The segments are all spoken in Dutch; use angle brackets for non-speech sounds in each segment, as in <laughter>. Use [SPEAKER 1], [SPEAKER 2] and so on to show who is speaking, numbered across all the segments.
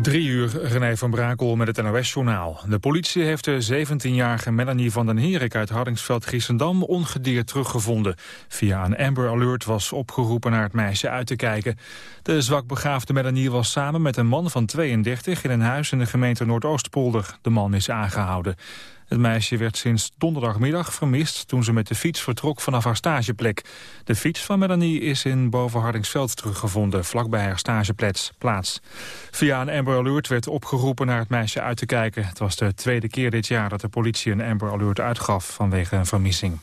[SPEAKER 1] Drie uur, René van Brakel met het NOS-journaal. De politie heeft de 17-jarige Melanie van den Herik uit Hardingsveld-Giessendam ongedeerd teruggevonden. Via een Amber Alert was opgeroepen naar het meisje uit te kijken. De zwakbegaafde Melanie was samen met een man van 32 in een huis in de gemeente Noordoostpolder. De man is aangehouden. Het meisje werd sinds donderdagmiddag vermist toen ze met de fiets vertrok vanaf haar stageplek. De fiets van Melanie is in Bovenhardingsveld teruggevonden, vlakbij haar stageplaats. Via een Amber Alert werd opgeroepen naar het meisje uit te kijken. Het was de tweede keer dit jaar dat de politie een Amber Alert uitgaf vanwege een vermissing.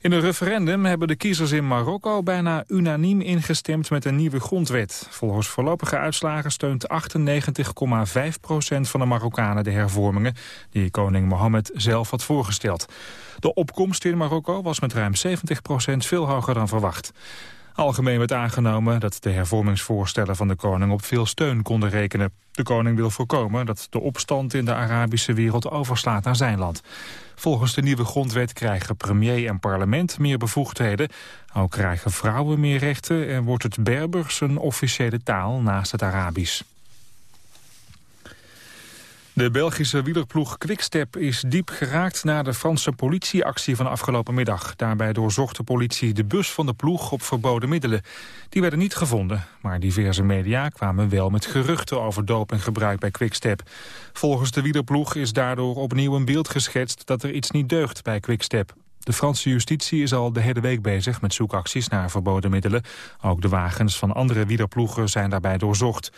[SPEAKER 1] In een referendum hebben de kiezers in Marokko bijna unaniem ingestemd met een nieuwe grondwet. Volgens voorlopige uitslagen steunt 98,5 procent van de Marokkanen de hervormingen die koning Mohammed zelf had voorgesteld. De opkomst in Marokko was met ruim 70 procent veel hoger dan verwacht. Algemeen werd aangenomen dat de hervormingsvoorstellen van de koning op veel steun konden rekenen. De koning wil voorkomen dat de opstand in de Arabische wereld overslaat naar zijn land. Volgens de nieuwe grondwet krijgen premier en parlement meer bevoegdheden. Ook krijgen vrouwen meer rechten en wordt het Berbers een officiële taal naast het Arabisch. De Belgische wielerploeg Quickstep is diep geraakt na de Franse politieactie van afgelopen middag. Daarbij doorzocht de politie de bus van de ploeg op verboden middelen. Die werden niet gevonden, maar diverse media kwamen wel met geruchten over dopinggebruik bij Quickstep. Volgens de wielerploeg is daardoor opnieuw een beeld geschetst dat er iets niet deugt bij Quickstep. De Franse justitie is al de hele week bezig met zoekacties naar verboden middelen. Ook de wagens van andere wielerploegen zijn daarbij doorzocht.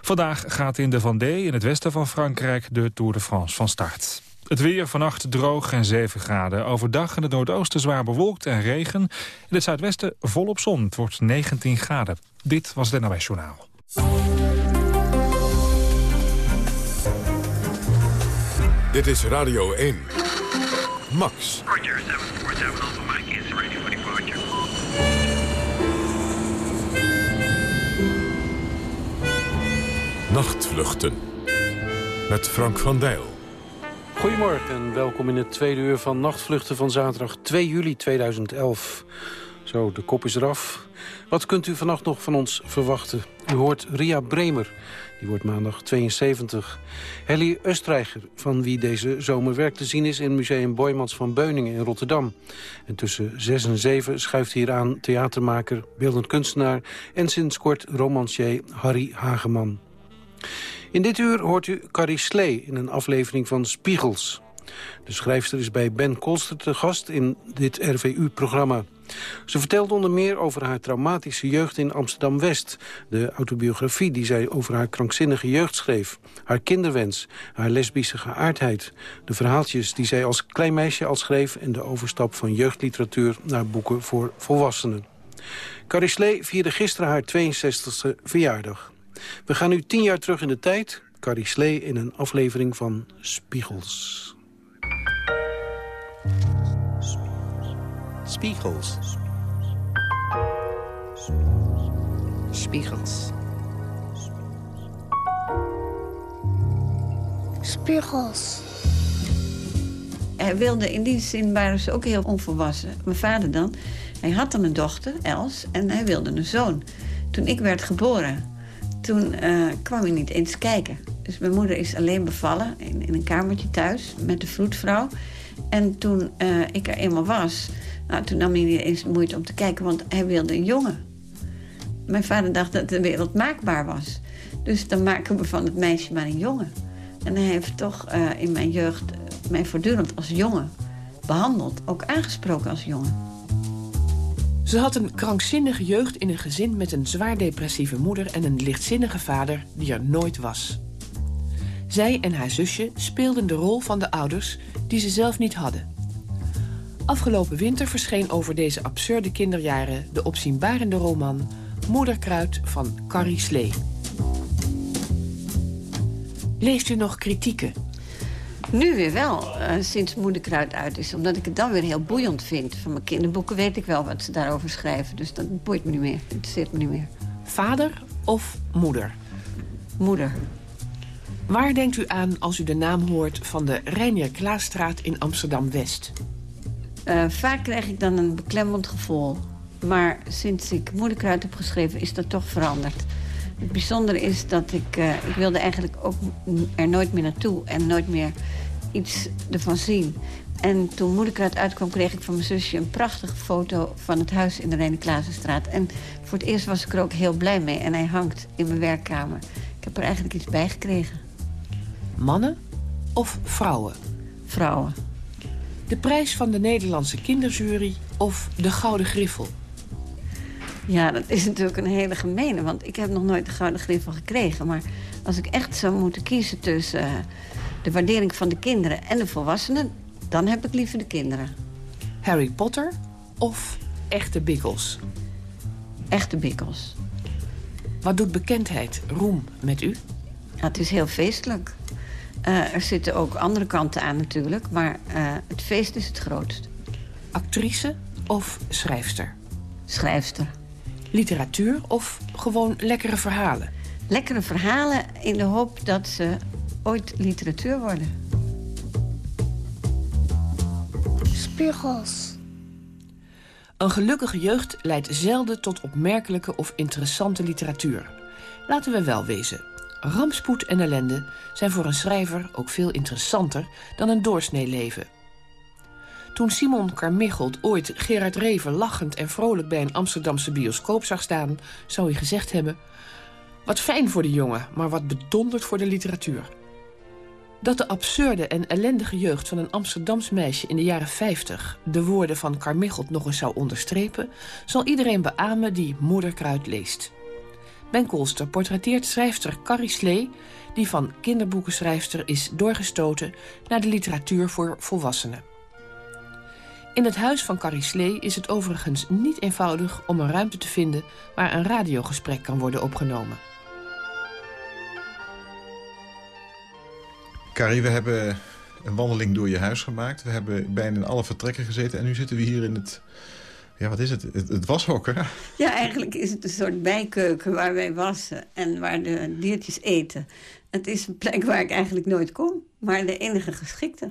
[SPEAKER 1] Vandaag gaat in de Vendée in het westen van Frankrijk de Tour de France van start. Het weer vannacht droog en 7 graden. Overdag in het noordoosten zwaar bewolkt en regen. In het zuidwesten volop zon. Het wordt 19 graden. Dit was het NOS Journaal.
[SPEAKER 2] Dit is Radio 1. Max.
[SPEAKER 3] Roger, 747 Alpha Mike is ready for departure.
[SPEAKER 2] Nachtvluchten. Met Frank van Dijl.
[SPEAKER 4] Goedemorgen en welkom in het tweede uur van Nachtvluchten van zaterdag 2 juli 2011. Zo, de kop is eraf. Wat kunt u vannacht nog van ons verwachten? U hoort Ria Bremer, die wordt maandag 72. Helly Östreicher, van wie deze zomer werk te zien is... in Museum Boymans van Beuningen in Rotterdam. En tussen 6 en 7 schuift hier aan theatermaker, beeldend kunstenaar... en sinds kort romancier Harry Hageman. In dit uur hoort u Carrie Slee in een aflevering van Spiegels. De schrijfster is bij Ben Kolster te gast in dit RVU-programma. Ze vertelt onder meer over haar traumatische jeugd in Amsterdam-West. De autobiografie die zij over haar krankzinnige jeugd schreef. Haar kinderwens, haar lesbische geaardheid. De verhaaltjes die zij als klein meisje al schreef... en de overstap van jeugdliteratuur naar boeken voor volwassenen. Carrie Slee vierde gisteren haar 62e verjaardag. We gaan nu tien jaar terug in de tijd. Carrie Slee in een aflevering van Spiegels.
[SPEAKER 5] Spiegels. Spiegels.
[SPEAKER 6] Spiegels.
[SPEAKER 7] Hij wilde, in die zin waren ze ook heel onvolwassen. Mijn vader dan. Hij had dan een dochter, Els, en hij wilde een zoon. Toen ik werd geboren, toen eh, kwam hij niet eens kijken. Dus mijn moeder is alleen bevallen in, in een kamertje thuis met de vroedvrouw. En toen eh, ik er eenmaal was, nou, toen nam hij niet eens moeite om te kijken, want hij wilde een jongen. Mijn vader dacht dat de wereld maakbaar was. Dus dan maken we van het meisje maar een jongen. En hij heeft toch eh, in mijn jeugd mij voortdurend als jongen behandeld. Ook aangesproken als jongen.
[SPEAKER 5] Ze had een krankzinnige jeugd in een gezin met een zwaar depressieve moeder... en een lichtzinnige vader die er nooit was. Zij en haar zusje speelden de rol van de ouders die ze zelf niet hadden. Afgelopen winter verscheen over deze absurde kinderjaren... de opzienbarende roman Moederkruid van Carrie Slee. Leest u nog kritieken?
[SPEAKER 7] Nu weer wel, uh, sinds Moederkruid uit is. Omdat ik het dan weer heel boeiend vind. Van mijn kinderboeken weet ik wel wat ze daarover schrijven. Dus dat boeit me niet meer, dat interesseert me niet meer.
[SPEAKER 5] Vader of moeder?
[SPEAKER 7] Moeder.
[SPEAKER 5] Waar denkt u aan als u de naam hoort van de Reinier Klaasstraat in Amsterdam-West?
[SPEAKER 7] Uh, vaak krijg ik dan een beklemmend gevoel. Maar sinds ik Moederkruid heb geschreven is dat toch veranderd. Het bijzondere is dat ik... eh, ik wilde eigenlijk ook er nooit meer naartoe... en nooit meer iets ervan zien. En toen moeder eruit uitkwam, kreeg ik van mijn zusje... een prachtige foto van het huis in de Reine Klaasenstraat. En voor het eerst was ik er ook heel blij mee. En hij hangt in mijn werkkamer. Ik heb er eigenlijk iets bij gekregen.
[SPEAKER 5] Mannen of vrouwen?
[SPEAKER 7] Vrouwen.
[SPEAKER 5] De prijs van de Nederlandse kinderjury of de Gouden Griffel?
[SPEAKER 7] Ja, dat is natuurlijk een hele gemene. Want ik heb nog nooit de Gouden Griffel gekregen. Maar als ik echt zou moeten kiezen tussen... eh, de waardering van de kinderen en de volwassenen... dan heb ik liever de kinderen.
[SPEAKER 5] Harry Potter of echte bikkels?
[SPEAKER 7] Echte bikkels.
[SPEAKER 5] Wat doet bekendheid, roem met u?
[SPEAKER 7] Ja, het is heel feestelijk. Eh, er zitten ook andere kanten aan natuurlijk. Maar eh, het feest is het grootst.
[SPEAKER 5] Actrice of schrijfster?
[SPEAKER 7] Schrijfster.
[SPEAKER 5] Literatuur of gewoon lekkere verhalen?
[SPEAKER 7] Lekkere verhalen in de hoop dat ze ooit literatuur worden.
[SPEAKER 6] Spiegels.
[SPEAKER 5] Een gelukkige jeugd leidt zelden tot opmerkelijke of interessante literatuur. Laten we wel wezen. Rampspoed en ellende zijn voor een schrijver ook veel interessanter dan een doorsnee leven. Toen Simon Carmichelt ooit Gerard Reven lachend en vrolijk bij een Amsterdamse bioscoop zag staan, zou hij gezegd hebben: Wat fijn voor de jongen, maar wat bedonderd voor de literatuur. Dat de absurde en ellendige jeugd van een Amsterdams meisje in de jaren 50 de woorden van Carmichelt nog eens zou onderstrepen, zal iedereen beamen die Moederkruid leest. Ben Kolster portretteert schrijfster Carrie Slee, die van kinderboekenschrijfster is doorgestoten naar de literatuur voor volwassenen. In het huis van Carrie Slee is het overigens niet eenvoudig om een ruimte te vinden waar een radiogesprek kan worden opgenomen.
[SPEAKER 8] Carrie, we hebben een wandeling door je huis gemaakt. We hebben bijna in alle vertrekken gezeten. En nu zitten we hier in het... Ja, wat is het? Het, het washok, hè?
[SPEAKER 7] Ja, eigenlijk is het een soort bijkeuken waar wij wassen en waar de diertjes eten. Het is een plek waar ik eigenlijk nooit kom, maar de enige geschikte.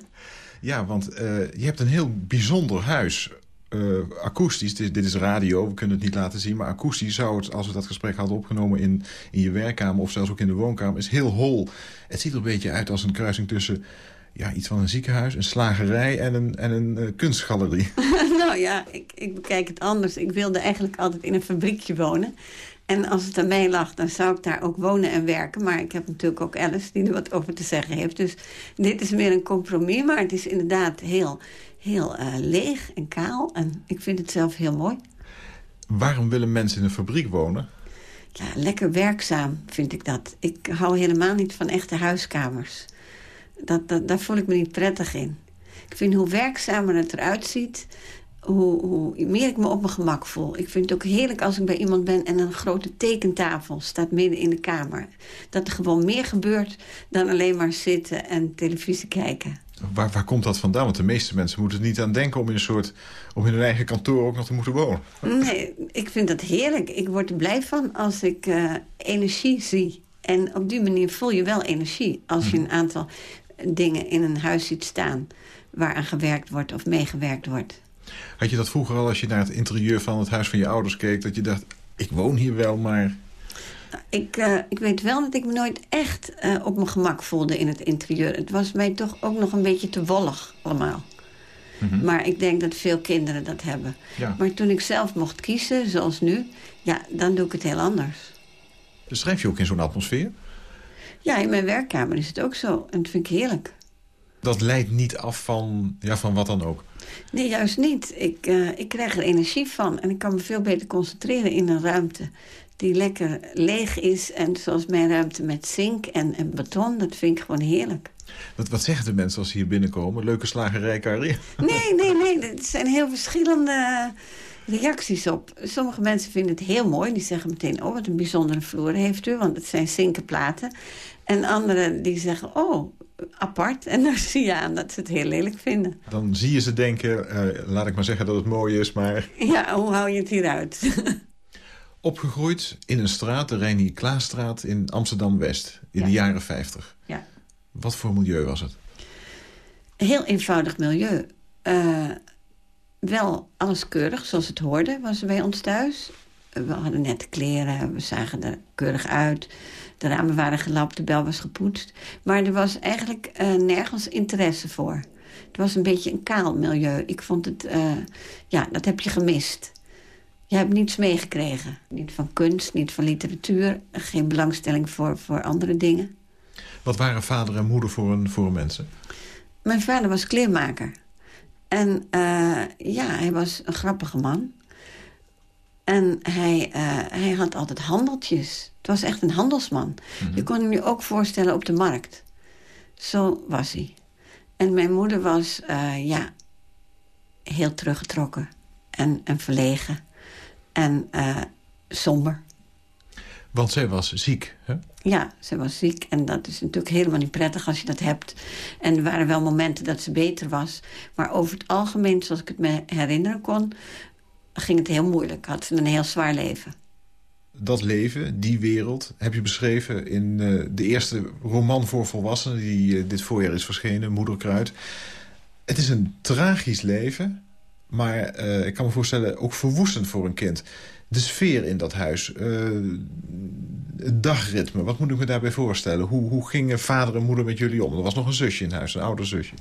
[SPEAKER 8] Ja, want eh, je hebt een heel bijzonder huis. Eh, akoestisch, dit, dit is radio, we kunnen het niet laten zien... maar akoestisch zou het, als we dat gesprek hadden opgenomen in, in je werkkamer... of zelfs ook in de woonkamer, is heel hol. Het ziet er een beetje uit als een kruising tussen... Ja, iets van een ziekenhuis, een slagerij en een, en een eh, kunstgalerie. <laughs> <laughs>
[SPEAKER 7] nou ja, ik, ik bekijk het anders. Ik wilde eigenlijk altijd in een fabriekje wonen. En als het aan mij lag, dan zou ik daar ook wonen en werken. Maar ik heb natuurlijk ook Alice die er wat over te zeggen heeft. Dus dit is meer een compromis, maar het is inderdaad heel, heel eh, leeg en kaal. En ik vind het zelf heel mooi.
[SPEAKER 8] Waarom willen mensen in een fabriek wonen?
[SPEAKER 7] Ja, lekker werkzaam vind ik dat. Ik hou helemaal niet van echte huiskamers. Dat, dat, daar voel ik me niet prettig in. Ik vind hoe werkzamer het eruit ziet, hoe, hoe meer ik me op mijn gemak voel. Ik vind het ook heerlijk als ik bij iemand ben en een grote tekentafel staat midden in de kamer. Dat er gewoon meer gebeurt dan alleen maar zitten en televisie kijken.
[SPEAKER 8] Waar, waar komt dat vandaan? Want de meeste mensen moeten er niet aan denken... om in, een soort, om in hun eigen kantoor ook nog te moeten wonen.
[SPEAKER 7] Nee, ik vind dat heerlijk. Ik word er blij van als ik uh, energie zie. En op die manier voel je wel energie. Als je een aantal dingen in een huis ziet staan... waaraan gewerkt wordt of meegewerkt wordt.
[SPEAKER 8] Had je dat vroeger al als je naar het interieur van het huis van je ouders keek... dat je dacht, ik woon hier wel, maar...
[SPEAKER 7] Ik, uh, ik weet wel dat ik me nooit echt uh, op mijn gemak voelde in het interieur. Het was mij toch ook nog een beetje te wollig allemaal. Mm -hmm. Maar ik denk dat veel kinderen dat hebben. Ja. Maar toen ik zelf mocht kiezen, zoals nu... ja, dan doe ik het heel anders.
[SPEAKER 8] Dus schrijf je ook in zo'n atmosfeer?
[SPEAKER 7] Ja, in mijn werkkamer is het ook zo. En dat vind ik heerlijk.
[SPEAKER 8] Dat leidt niet af van, ja, van wat dan ook?
[SPEAKER 7] Nee, juist niet. Ik, uh, ik krijg er energie van. En ik kan me veel beter concentreren in een ruimte die lekker leeg is. En zoals mijn ruimte met zink en, en beton, dat vind ik gewoon heerlijk.
[SPEAKER 8] Wat, wat zeggen de mensen als ze hier binnenkomen? Leuke slagerij, Carrie?
[SPEAKER 7] Nee, nee, nee. Er zijn heel verschillende reacties op. Sommige mensen vinden het heel mooi. Die zeggen meteen, oh, wat een bijzondere vloer heeft u. Want het zijn zinkenplaten. En anderen die zeggen, oh, apart. En dan <laughs> zie je aan dat ze het heel lelijk vinden.
[SPEAKER 8] Dan zie je ze denken, uh, laat ik maar zeggen dat het mooi is, maar... <laughs>
[SPEAKER 7] Ja, hoe hou je het hieruit? <laughs>
[SPEAKER 8] Opgegroeid in een straat, de Reinier Klaasstraat in Amsterdam-West. In ja. de jaren 50.
[SPEAKER 7] Ja.
[SPEAKER 8] Wat voor milieu was het?
[SPEAKER 7] Heel eenvoudig milieu. Uh, wel alles keurig, zoals het hoorde, was bij ons thuis. We hadden nette kleren, we zagen er keurig uit. De ramen waren gelapt, de bel was gepoetst. Maar er was eigenlijk eh, nergens interesse voor. Het was een beetje een kaal milieu. Ik vond het, eh, ja, dat heb je gemist. Je hebt niets meegekregen. Niet van kunst, niet van literatuur. Geen belangstelling voor, voor andere dingen.
[SPEAKER 8] Wat waren vader en moeder voor een, voor een mensen?
[SPEAKER 7] Mijn vader was kleermaker. En uh, ja, hij was een grappige man. En hij, uh, hij had altijd handeltjes. Het was echt een handelsman. Mm -hmm. Je kon hem je ook voorstellen op de markt. Zo was hij. En mijn moeder was, uh, ja, heel teruggetrokken. En, en verlegen. En somber.
[SPEAKER 8] Want zij was ziek, hè?
[SPEAKER 7] Ja, ze was ziek. En dat is natuurlijk helemaal niet prettig als je dat hebt. En er waren wel momenten dat ze beter was. Maar over het algemeen, zoals ik het me herinneren kon... ging het heel moeilijk. Had ze een heel zwaar leven.
[SPEAKER 8] Dat leven, die wereld, heb je beschreven in uh, de eerste roman voor volwassenen... die uh, dit voorjaar is verschenen, Moederkruid. Het is een tragisch leven, maar uh, ik kan me voorstellen ook verwoestend voor een kind de sfeer in dat huis. Uh, het dagritme, wat moet ik me daarbij voorstellen? Hoe, hoe gingen vader en moeder met jullie om? Er was nog een zusje in huis, een ouder zusje.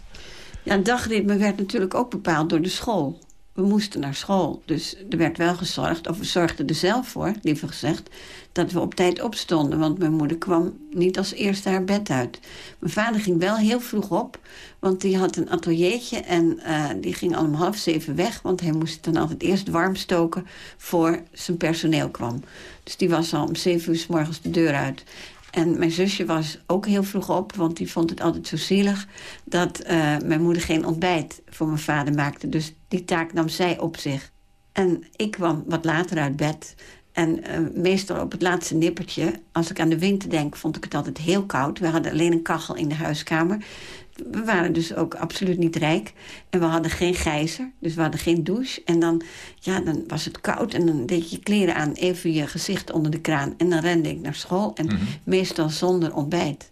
[SPEAKER 7] Ja, het dagritme werd natuurlijk ook bepaald door de school. We moesten naar school, dus er werd wel gezorgd... of we zorgden er zelf voor, liever gezegd... dat we op tijd opstonden, want mijn moeder kwam niet als eerste haar bed uit. Mijn vader ging wel heel vroeg op, want die had een ateliertje... en uh, die ging al om half zeven weg, want hij moest dan altijd eerst warm stoken... voor zijn personeel kwam. Dus die was al om zeven uur s morgens de deur uit. En mijn zusje was ook heel vroeg op, want die vond het altijd zo zielig... dat uh, mijn moeder geen ontbijt voor mijn vader maakte. Dus die taak nam zij op zich. En ik kwam wat later uit bed. En uh, meestal op het laatste nippertje, als ik aan de winter denk... vond ik het altijd heel koud. We hadden alleen een kachel in de huiskamer. We waren dus ook absoluut niet rijk. En we hadden geen gijzer, dus we hadden geen douche. En dan, ja, dan was het koud en dan deed je je kleren aan... even je gezicht onder de kraan. En dan rende ik naar school en mm -hmm. meestal zonder ontbijt.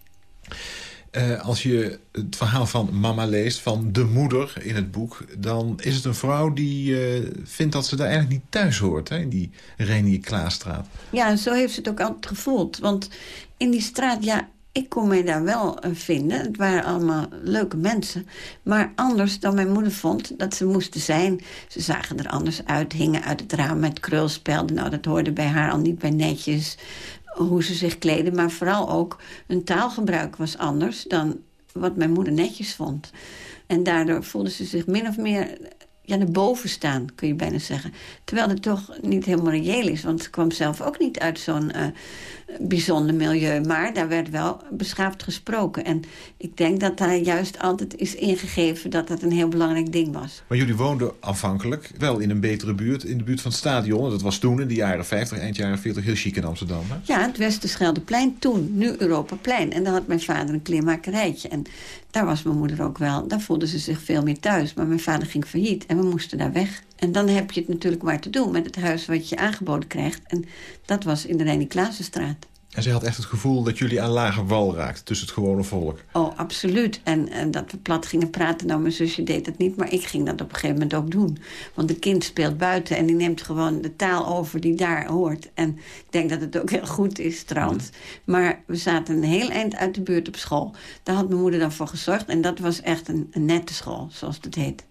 [SPEAKER 8] Uh, als je het verhaal van mama leest, van de moeder in het boek... dan is het een vrouw die uh, vindt dat ze daar eigenlijk niet thuis hoort... Hè, in die Renier Klaasstraat.
[SPEAKER 7] Ja, zo heeft ze het ook altijd gevoeld. Want in die straat, ja, ik kon mij daar wel vinden. Het waren allemaal leuke mensen. Maar anders dan mijn moeder vond dat ze moesten zijn. Ze zagen er anders uit, hingen uit het raam met krulspelden. Nou, dat hoorde bij haar al niet bij netjes hoe ze zich kleden. Maar vooral ook hun taalgebruik was anders dan wat mijn moeder netjes vond. En daardoor voelde ze zich min of meer ja, naar boven staan, kun je bijna zeggen. Terwijl het toch niet helemaal reëel is. Want ze kwam zelf ook niet uit zo'n uh, bijzonder milieu. Maar daar werd wel beschaafd gesproken. En ik denk dat daar juist altijd is ingegeven... dat dat een heel belangrijk ding was.
[SPEAKER 8] Maar jullie woonden aanvankelijk wel in een betere buurt. In de buurt van het stadion. Dat was toen in de jaren 50, eind jaren 40 heel chic in Amsterdam. Hè?
[SPEAKER 7] Ja, het Westerscheldeplein toen. Nu Europaplein. En daar had mijn vader een kleermakerijtje. En daar was mijn moeder ook wel. Daar voelde ze zich veel meer thuis. Maar mijn vader ging failliet en we moesten daar weg. En dan heb je het natuurlijk maar te doen met het huis wat je aangeboden krijgt. En dat was in de Reine Klaasenstraat.
[SPEAKER 8] En zij had echt het gevoel dat jullie aan lage wal raakten tussen het gewone volk.
[SPEAKER 7] Oh, absoluut. En, en dat we plat gingen praten. Nou, mijn zusje deed het niet, maar ik ging dat op een gegeven moment ook doen. Want een kind speelt buiten en die neemt gewoon de taal over die daar hoort. En ik denk dat het ook heel goed is trouwens. Maar we zaten een heel eind uit de buurt op school. Daar had mijn moeder dan voor gezorgd. En dat was echt een, een nette school, zoals het heet.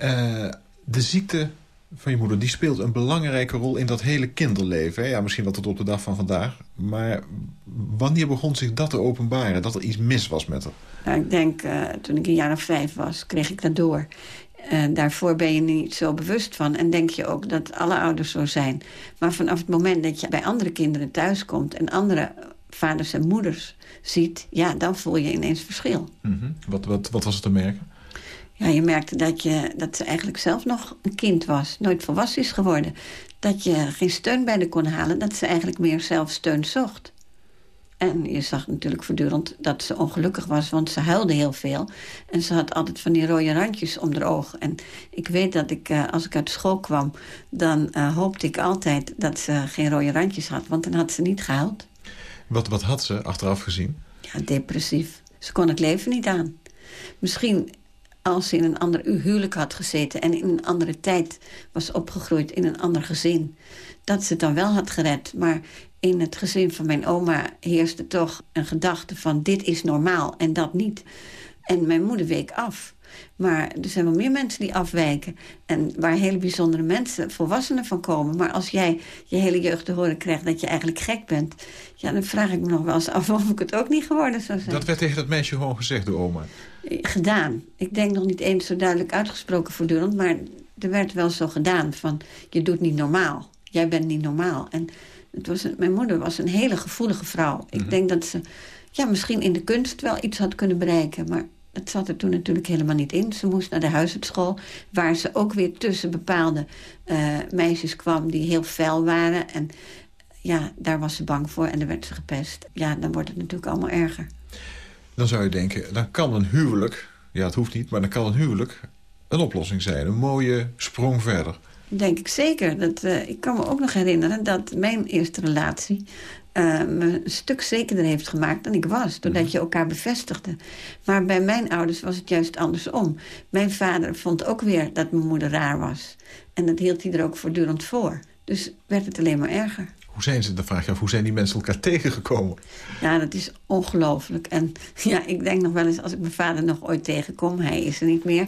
[SPEAKER 8] Uh, de ziekte van je moeder, die speelt een belangrijke rol in dat hele kinderleven. Hè? Ja, misschien wel tot op de dag van vandaag. Maar wanneer begon zich dat te openbaren? Dat er iets mis was met haar?
[SPEAKER 7] Nou, ik denk, uh, toen ik een jaar of vijf was, kreeg ik dat door. Uh, daarvoor ben je niet zo bewust van. En denk je ook dat alle ouders zo zijn. Maar vanaf het moment dat je bij andere kinderen thuiskomt... en andere vaders en moeders ziet... ja, dan voel je ineens verschil.
[SPEAKER 8] Mm -hmm. wat, wat, wat was het te merken?
[SPEAKER 7] Ja, je merkte dat, je, dat ze eigenlijk zelf nog een kind was. Nooit volwassen is geworden. Dat je geen steun bij haar kon halen. Dat ze eigenlijk meer zelf steun zocht. En je zag natuurlijk voortdurend dat ze ongelukkig was, want ze huilde heel veel. En ze had altijd van die rode randjes om haar ogen. En ik weet dat ik, uh, als ik uit school kwam... dan uh, hoopte ik altijd dat ze geen rode randjes had. Want dan had ze niet gehuild.
[SPEAKER 8] Wat, wat had ze, achteraf gezien?
[SPEAKER 7] Ja, depressief. Ze kon het leven niet aan. Misschien als ze in een ander huwelijk had gezeten... en in een andere tijd was opgegroeid in een ander gezin... dat ze het dan wel had gered. Maar in het gezin van mijn oma heerste toch een gedachte van... dit is normaal en dat niet. En mijn moeder week af. Maar er zijn wel meer mensen die afwijken. En waar hele bijzondere mensen, volwassenen van komen. Maar als jij je hele jeugd te horen krijgt dat je eigenlijk gek bent... ja, dan vraag ik me nog wel eens af of ik het ook niet geworden zou zijn.
[SPEAKER 8] Dat werd tegen dat meisje gewoon gezegd door oma?
[SPEAKER 7] Gedaan. Ik denk nog niet eens zo duidelijk uitgesproken voortdurend... maar er werd wel zo gedaan van, je doet niet normaal. Jij bent niet normaal. En het was een, mijn moeder was een hele gevoelige vrouw. Ik
[SPEAKER 8] Mhm.
[SPEAKER 7] denk dat ze ja, misschien in de kunst wel iets had kunnen bereiken... maar het zat er toen natuurlijk helemaal niet in. Ze moest naar de huisartschool, waar ze ook weer tussen bepaalde eh, meisjes kwam... die heel fel waren. En ja, daar was ze bang voor en daar werd ze gepest. Ja, dan wordt het natuurlijk allemaal erger.
[SPEAKER 8] Dan zou je denken, dan kan een huwelijk... ja, het hoeft niet, maar dan kan een huwelijk een oplossing zijn. Een mooie sprong verder.
[SPEAKER 7] Denk ik zeker. Dat, eh, ik kan me ook nog herinneren dat mijn eerste relatie... eh, me een stuk zekerder heeft gemaakt dan ik was. Doordat je elkaar bevestigde. Maar bij mijn ouders was het juist andersom. Mijn vader vond ook weer dat mijn moeder raar was. En dat hield hij er ook voortdurend voor. Dus werd het alleen maar erger.
[SPEAKER 8] Hoe zijn ze, dan vraag je hoe zijn die mensen elkaar tegengekomen?
[SPEAKER 7] Ja, dat is ongelooflijk. En <laughs> ja, ik denk nog wel eens, als ik mijn vader nog ooit tegenkom... hij is er niet meer...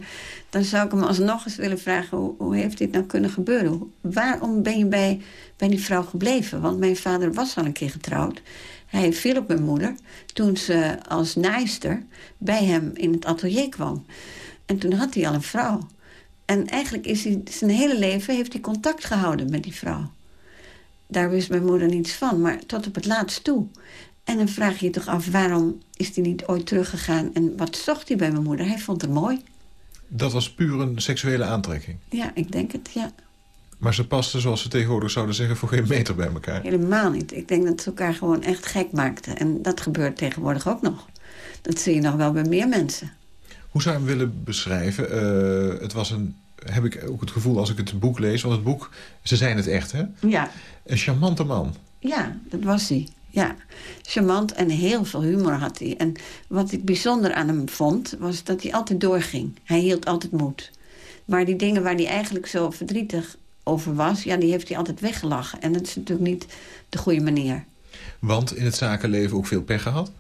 [SPEAKER 7] dan zou ik hem alsnog eens willen vragen... hoe, hoe heeft dit nou kunnen gebeuren? Waarom ben je bij, bij die vrouw gebleven? Want mijn vader was al een keer getrouwd. Hij viel op mijn moeder toen ze als naaister... bij hem in het atelier kwam. En toen had hij al een vrouw. En eigenlijk is hij zijn hele leven heeft hij contact gehouden met die vrouw daar wist mijn moeder niets van, maar tot op het laatst toe. En dan vraag je je toch af, waarom is hij niet ooit teruggegaan... en wat zocht hij bij mijn moeder? Hij vond haar mooi.
[SPEAKER 8] Dat was puur een seksuele aantrekking.
[SPEAKER 7] Ja, ik denk het, ja.
[SPEAKER 8] Maar ze pasten, zoals ze tegenwoordig zouden zeggen, voor geen meter bij elkaar.
[SPEAKER 7] Helemaal niet. Ik denk dat ze elkaar gewoon echt gek maakten. En dat gebeurt tegenwoordig ook nog. Dat zie je nog wel bij meer mensen.
[SPEAKER 8] Hoe zou je hem willen beschrijven? Eh, het was een, heb ik ook het gevoel als ik het boek lees... want het boek, ze zijn het echt, hè?
[SPEAKER 7] Ja,
[SPEAKER 8] Een charmante man.
[SPEAKER 7] ja dat was hij. Ja, charmant en heel veel humor had hij. En wat ik bijzonder aan hem vond, was dat hij altijd doorging. Hij hield altijd moed. Maar die dingen waar hij eigenlijk zo verdrietig over was... ja, die heeft hij altijd weggelachen. En dat is natuurlijk niet de goede manier.
[SPEAKER 8] Want in het zakenleven ook veel pech gehad.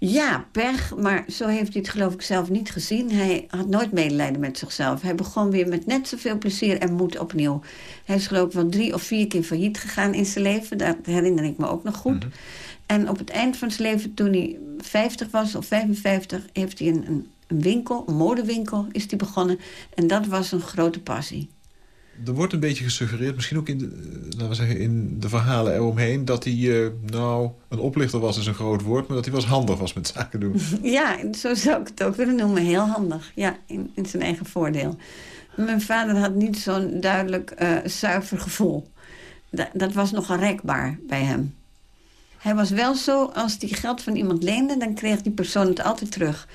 [SPEAKER 7] Ja, pech, maar zo heeft hij het geloof ik zelf niet gezien. Hij had nooit medelijden met zichzelf. Hij begon weer met net zoveel plezier en moed opnieuw. Hij is geloof ik wel drie of vier keer failliet gegaan in zijn leven. Dat herinner ik me ook nog goed. En op het eind van zijn leven, toen hij 50 was of 55... heeft hij een, een, een winkel, een modewinkel, is hij begonnen. En dat was een grote passie.
[SPEAKER 8] Er wordt een beetje gesuggereerd, misschien ook in de, eh, laten we zeggen, in de verhalen eromheen... dat hij, eh, nou, een oplichter was is een groot woord... maar dat hij was handig was met zaken doen. <laughs>
[SPEAKER 7] Ja, zo zou ik het ook willen noemen. Heel handig. Ja, in, in zijn eigen voordeel. Mijn vader had niet zo'n duidelijk eh, zuiver gevoel. Da- dat was nogal rekbaar bij hem. Hij was wel zo, als hij geld van iemand leende... dan kreeg die persoon het altijd terug.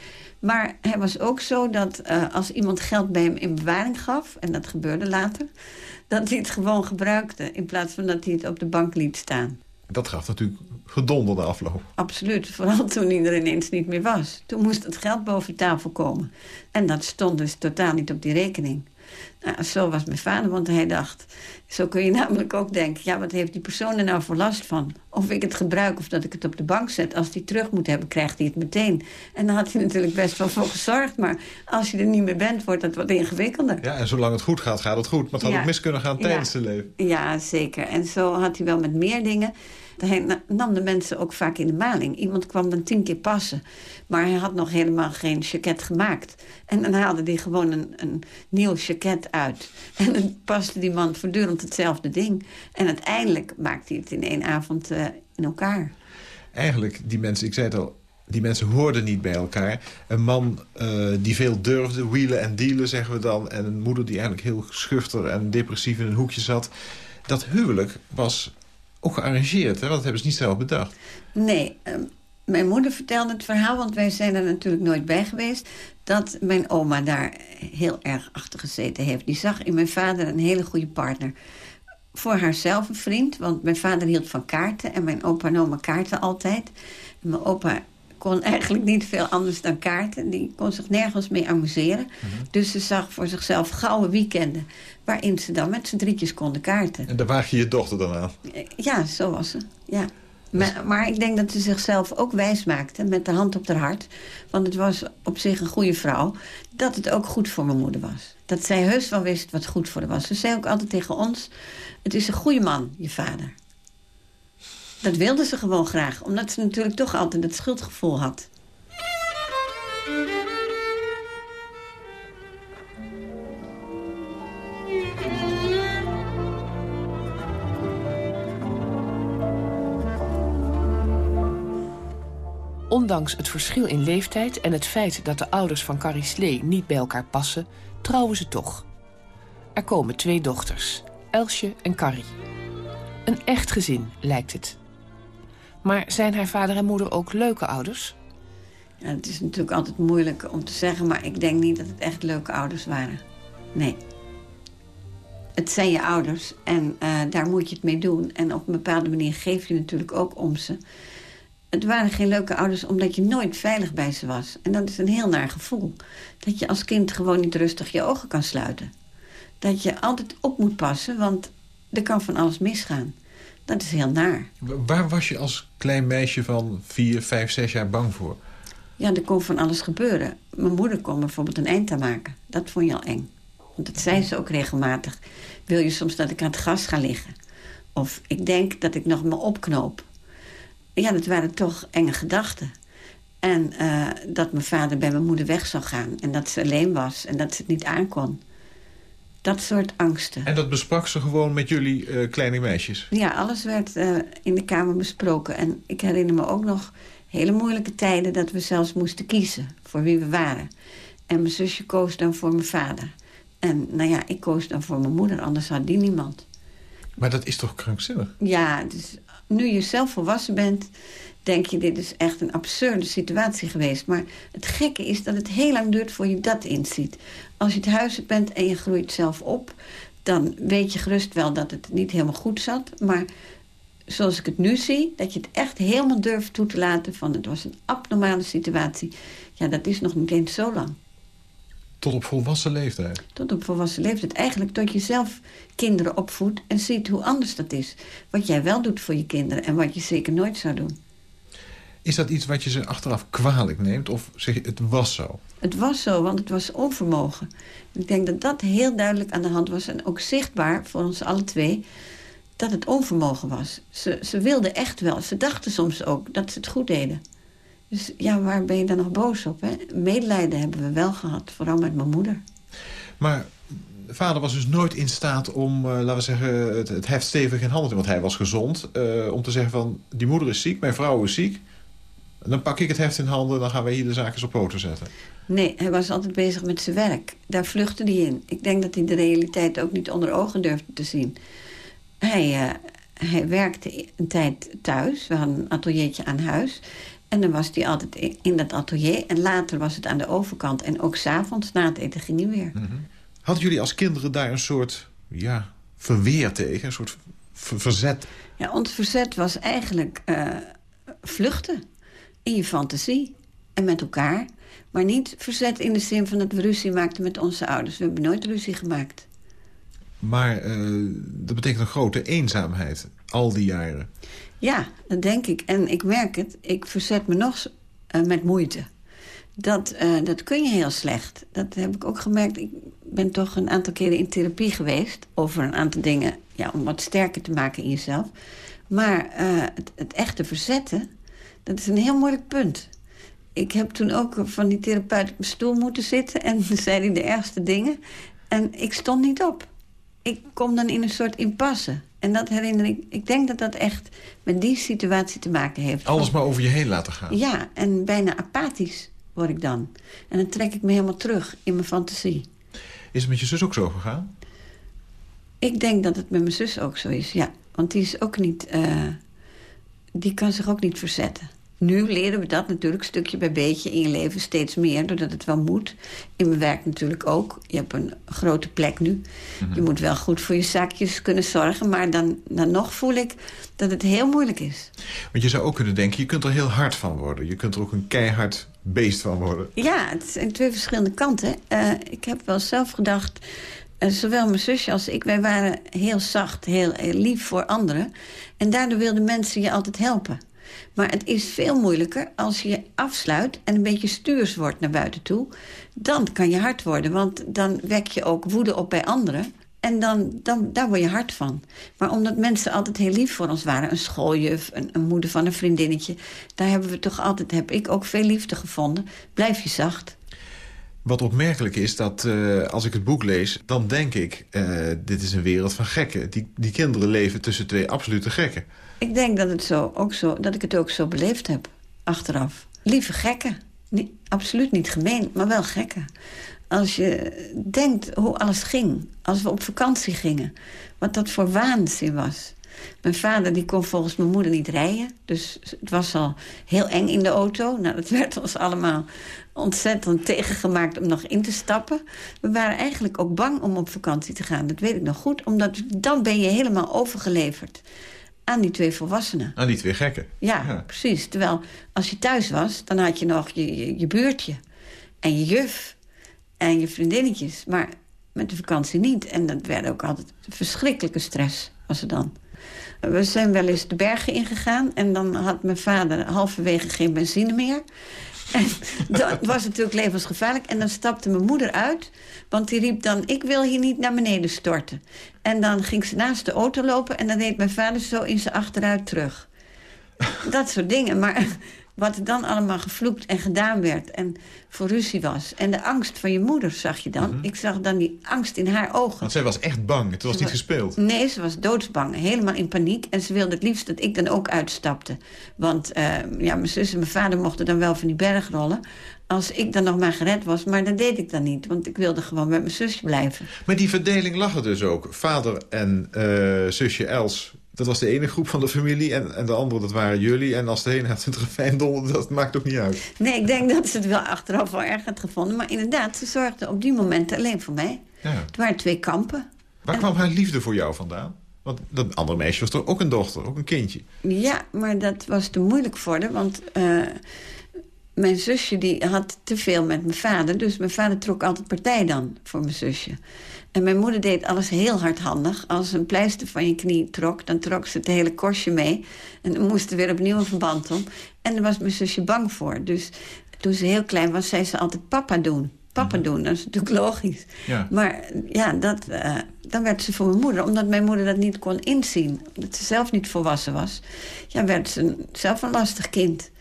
[SPEAKER 7] Maar hij was ook zo dat eh, als iemand geld bij hem in bewaring gaf... en dat gebeurde later... dat hij het gewoon gebruikte... in plaats van dat hij het op de bank liet staan.
[SPEAKER 8] Dat gaf natuurlijk gedonderde afloop.
[SPEAKER 7] Absoluut, vooral toen hij er ineens niet meer was. Toen moest het geld boven tafel komen. En dat stond dus totaal niet op die rekening. Nou, zo was mijn vader, want hij dacht... zo kun je <laughs> namelijk ook denken... ja, wat heeft die persoon er nou voor last van? Of ik het gebruik of dat ik het op de bank zet... als hij terug moet hebben, krijgt hij het meteen. En daar had hij <laughs> natuurlijk best wel voor gezorgd. Maar als je er niet meer bent, wordt het wat ingewikkelder.
[SPEAKER 8] Ja, en zolang het goed gaat, gaat het goed. Maar het had
[SPEAKER 7] Ja.
[SPEAKER 8] ook mis kunnen gaan tijdens
[SPEAKER 7] Ja.
[SPEAKER 8] zijn leven.
[SPEAKER 7] Ja, zeker. En zo had hij wel met meer dingen. Hij na- nam de mensen ook vaak in de maling. Iemand kwam dan tien keer passen. Maar hij had nog helemaal geen jacket gemaakt. En dan haalde hij gewoon een, een nieuw jacket uit. <laughs> En dan paste die man voortdurend hetzelfde ding. En uiteindelijk maakte hij het in één avond eh, in elkaar.
[SPEAKER 8] Eigenlijk, die mensen, ik zei het al... Die mensen hoorden niet bij elkaar. Een man eh, die veel durfde, wielen en dealen, zeggen we dan. En een moeder die eigenlijk heel schuchter en depressief in een hoekje zat. Dat huwelijk was ook gearrangeerd, hè? want dat hebben ze niet zelf bedacht.
[SPEAKER 7] Nee, eh, mijn moeder vertelde het verhaal, want wij zijn er natuurlijk nooit bij geweest... dat mijn oma daar heel erg achter gezeten heeft. Die zag in mijn vader een hele goede partner. Voor haarzelf een vriend, want mijn vader hield van kaarten... en mijn opa en oma kaarten altijd. En mijn opa kon eigenlijk niet veel anders dan kaarten. Die kon zich nergens mee amuseren. Dus ze zag voor zichzelf gouden weekenden... waarin ze dan met z'n drietjes konden kaarten.
[SPEAKER 8] En daar waag je je dochter dan aan?
[SPEAKER 7] Ja, zo was ze. Ja. Maar, maar ik denk dat ze zichzelf ook wijs maakte met de hand op haar hart. Want het was op zich een goede vrouw. Dat het ook goed voor mijn moeder was. Dat zij heus wel wist wat goed voor haar was. Ze zei ook altijd tegen ons... het is een goede man, je vader. Dat wilde ze gewoon graag. Omdat ze natuurlijk toch altijd het schuldgevoel had.
[SPEAKER 5] Ondanks het verschil in leeftijd en het feit dat de ouders van Carrie Slee niet bij elkaar passen, trouwen ze toch. Er komen twee dochters, Elsje en Carrie. Een echt gezin, lijkt het. Maar zijn haar vader en moeder ook leuke ouders?
[SPEAKER 7] Ja, het is natuurlijk altijd moeilijk om te zeggen... maar ik denk niet dat het echt leuke ouders waren. Nee. Het zijn je ouders en eh, daar moet je het mee doen. En op een bepaalde manier geef je natuurlijk ook om ze. Het waren geen leuke ouders omdat je nooit veilig bij ze was. En dat is een heel naar gevoel. Dat je als kind gewoon niet rustig je ogen kan sluiten. Dat je altijd op moet passen, want er kan van alles misgaan. Dat is heel naar.
[SPEAKER 8] Waar was je als klein meisje van vier, vijf, zes jaar bang voor?
[SPEAKER 7] Ja, er kon van alles gebeuren. Mijn moeder kon bijvoorbeeld een eind aan maken. Dat vond je al eng. Want dat zei ze ook regelmatig. Wil je soms dat ik aan het gas ga liggen? Of ik denk dat ik nog me opknoop. Ja, dat waren toch enge gedachten. En uh, dat mijn vader bij mijn moeder weg zou gaan. En dat ze alleen was en dat ze het niet aankon. Dat soort angsten.
[SPEAKER 8] En dat besprak ze gewoon met jullie uh, kleine meisjes?
[SPEAKER 7] Ja, alles werd uh, in de kamer besproken. En ik herinner me ook nog hele moeilijke tijden... dat we zelfs moesten kiezen voor wie we waren. En mijn zusje koos dan voor mijn vader. En nou ja, ik koos dan voor mijn moeder, anders had die niemand.
[SPEAKER 8] Maar dat is toch krankzinnig?
[SPEAKER 7] Ja, dus nu je zelf volwassen bent... denk je, dit is echt een absurde situatie geweest. Maar het gekke is dat het heel lang duurt voor je dat inziet. Als je het huis bent en je groeit zelf op... dan weet je gerust wel dat het niet helemaal goed zat. Maar zoals ik het nu zie, dat je het echt helemaal durft toe te laten... van het was een abnormale situatie. Ja, dat is nog niet eens zo lang.
[SPEAKER 8] Tot op volwassen leeftijd?
[SPEAKER 7] Tot op volwassen leeftijd. Eigenlijk tot je zelf kinderen opvoedt en ziet hoe anders dat is. Wat jij wel doet voor je kinderen en wat je zeker nooit zou doen.
[SPEAKER 8] Is dat iets wat je ze achteraf kwalijk neemt of zeg je het was zo?
[SPEAKER 7] Het was zo, want het was onvermogen. Ik denk dat dat heel duidelijk aan de hand was en ook zichtbaar voor ons alle twee... dat het onvermogen was. Ze, ze wilden echt wel. Ze dachten soms ook dat ze het goed deden. Dus ja, waar ben je dan nog boos op? Hè? Medelijden hebben we wel gehad, vooral met mijn moeder.
[SPEAKER 8] Maar vader was dus nooit in staat om, uh, laten we zeggen, het, het, heft stevig in handen te Want hij was gezond. Uh, om te zeggen van, die moeder is ziek, mijn vrouw is ziek. Dan pak ik het heft in handen, dan gaan wij hier de zaken op poten zetten.
[SPEAKER 7] Nee, hij was altijd bezig met zijn werk. Daar vluchtte hij in. Ik denk dat hij de realiteit ook niet onder ogen durfde te zien. Hij, uh, hij werkte een tijd thuis. We hadden een ateliertje aan huis. En dan was hij altijd in dat atelier. En later was het aan de overkant. En ook s'avonds na het eten ging hij weer.
[SPEAKER 8] Mm -hmm. Hadden jullie als kinderen daar een soort ja, verweer tegen? Een soort verzet?
[SPEAKER 7] Ja, ons verzet was eigenlijk uh, vluchten. In je fantasie. En met elkaar. Maar niet verzet in de zin van dat we ruzie maakten met onze ouders. We hebben nooit ruzie gemaakt.
[SPEAKER 8] Maar uh, dat betekent een grote eenzaamheid. Al die jaren.
[SPEAKER 7] Ja, dat denk ik. En ik merk het. Ik verzet me nog uh, met moeite. Dat, uh, dat kun je heel slecht. Dat heb ik ook gemerkt. Ik ben toch een aantal keren in therapie geweest... over een aantal dingen ja, om wat sterker te maken in jezelf. Maar uh, het, het echte verzetten, dat is een heel moeilijk punt. Ik heb toen ook van die therapeut op mijn stoel moeten zitten... en <laughs> zei hij de ergste dingen. En ik stond niet op. Ik kom dan in een soort impasse. En dat herinner ik... Ik denk dat dat echt met die situatie te maken heeft.
[SPEAKER 8] Alles maar over je heen laten gaan.
[SPEAKER 7] Ja, en bijna apathisch word ik dan. En dan trek ik me helemaal terug in mijn fantasie.
[SPEAKER 8] Is het met je zus ook zo gegaan?
[SPEAKER 7] Ik denk dat het met mijn zus ook zo is, ja. Want die is ook niet... Uh, die kan zich ook niet verzetten. Nu leren we dat natuurlijk stukje bij beetje in je leven steeds meer... doordat het wel moet. In mijn werk natuurlijk ook. Je hebt een grote plek nu. Je moet wel goed voor je zakjes kunnen zorgen... maar dan, dan nog voel ik dat het heel moeilijk is.
[SPEAKER 8] Want je zou ook kunnen denken, je kunt er heel hard van worden. Je kunt er ook een keihard beest van worden.
[SPEAKER 7] Ja, het zijn twee verschillende kanten. Eh, ik heb wel zelf gedacht... eh, zowel mijn zusje als ik, wij waren heel zacht, heel, heel lief voor anderen. En daardoor wilden mensen je altijd helpen. Maar het is veel moeilijker als je afsluit... en een beetje stuurs wordt naar buiten toe. Dan kan je hard worden, want dan wek je ook woede op bij anderen... En dan, dan, daar word je hard van. Maar omdat mensen altijd heel lief voor ons waren... een schooljuf, een, een moeder van een vriendinnetje... daar hebben we toch altijd, heb ik ook veel liefde gevonden. Blijf je zacht.
[SPEAKER 8] Wat opmerkelijk is dat eh, als ik het boek lees, dan denk ik... eh, dit is een wereld van gekken. Die, die kinderen leven tussen twee absolute gekken.
[SPEAKER 7] Ik denk dat, het zo, ook zo, dat ik het ook zo beleefd heb, achteraf. Lieve gekken. Absoluut niet gemeen, maar wel gekken. Als je denkt hoe alles ging, als we op vakantie gingen... wat dat voor waanzin was. Mijn vader die kon volgens mijn moeder niet rijden. Dus het was al heel eng in de auto. Nou, dat <laughs> werd ons allemaal ontzettend tegengemaakt om nog in te stappen. We waren eigenlijk ook bang om op vakantie te gaan. Dat weet ik nog goed, omdat dan ben je helemaal overgeleverd aan die twee volwassenen.
[SPEAKER 8] Aan die twee gekken.
[SPEAKER 7] Ja,
[SPEAKER 8] Ja.
[SPEAKER 7] precies. Terwijl als je thuis was, dan had je nog je, je, je buurtje. En je juf. En je vriendinnetjes. Maar met de vakantie niet. En dat werd ook altijd verschrikkelijke stress, was er dan. We zijn wel eens de bergen ingegaan. En dan had mijn vader halverwege geen benzine meer. En dat was natuurlijk levensgevaarlijk. En dan stapte mijn moeder uit. Want die riep dan, ik wil hier niet naar beneden storten. En dan ging ze naast de auto lopen... en dan deed mijn vader zo in zijn achteruit terug. Dat soort dingen. Maar wat er dan allemaal gevloekt en gedaan werd... en voor ruzie was. En de angst van je moeder zag je dan. Ik zag dan die angst in haar ogen.
[SPEAKER 8] Want zij was echt bang. Het was niet gespeeld.
[SPEAKER 7] Nee, ze was doodsbang. Helemaal in paniek. En ze wilde het liefst dat ik dan ook uitstapte. Want eh, ja, mijn zus en mijn vader mochten dan wel van die berg rollen. Als ik dan nog maar gered was. Maar dat deed ik dan niet. Want ik wilde gewoon met mijn zusje blijven.
[SPEAKER 8] Maar die verdeling lag er dus ook. Vader en eh, zusje Els, dat was de ene groep van de familie. En, en de andere, dat waren jullie. En als de een had het refijn donderde, dat maakt ook niet uit.
[SPEAKER 7] Nee, ik denk dat ze het wel achteraf wel erg had gevonden. Maar inderdaad, ze zorgde op die momenten alleen voor mij.
[SPEAKER 8] Ja.
[SPEAKER 7] Het waren twee kampen.
[SPEAKER 8] Waar kwam haar liefde voor jou vandaan? Want dat andere meisje was toch ook een dochter, ook een kindje?
[SPEAKER 7] Ja, maar dat was te moeilijk voor haar. Want eh, mijn zusje die had te veel met mijn vader. Dus mijn vader trok altijd partij dan voor mijn zusje. En mijn moeder deed alles heel hardhandig. Als ze een pleister van je knie trok, dan trok ze het hele korstje mee. En dan moest er weer opnieuw een verband om. En daar was mijn zusje bang voor. Dus toen ze heel klein was, zei ze altijd papa doen. Papa doen, dat is natuurlijk logisch.
[SPEAKER 8] Ja.
[SPEAKER 7] Maar ja, dat, eh, dan werd ze voor mijn moeder. Omdat mijn moeder dat niet kon inzien. Omdat ze zelf niet volwassen was. Ja, werd ze zelf een lastig kind.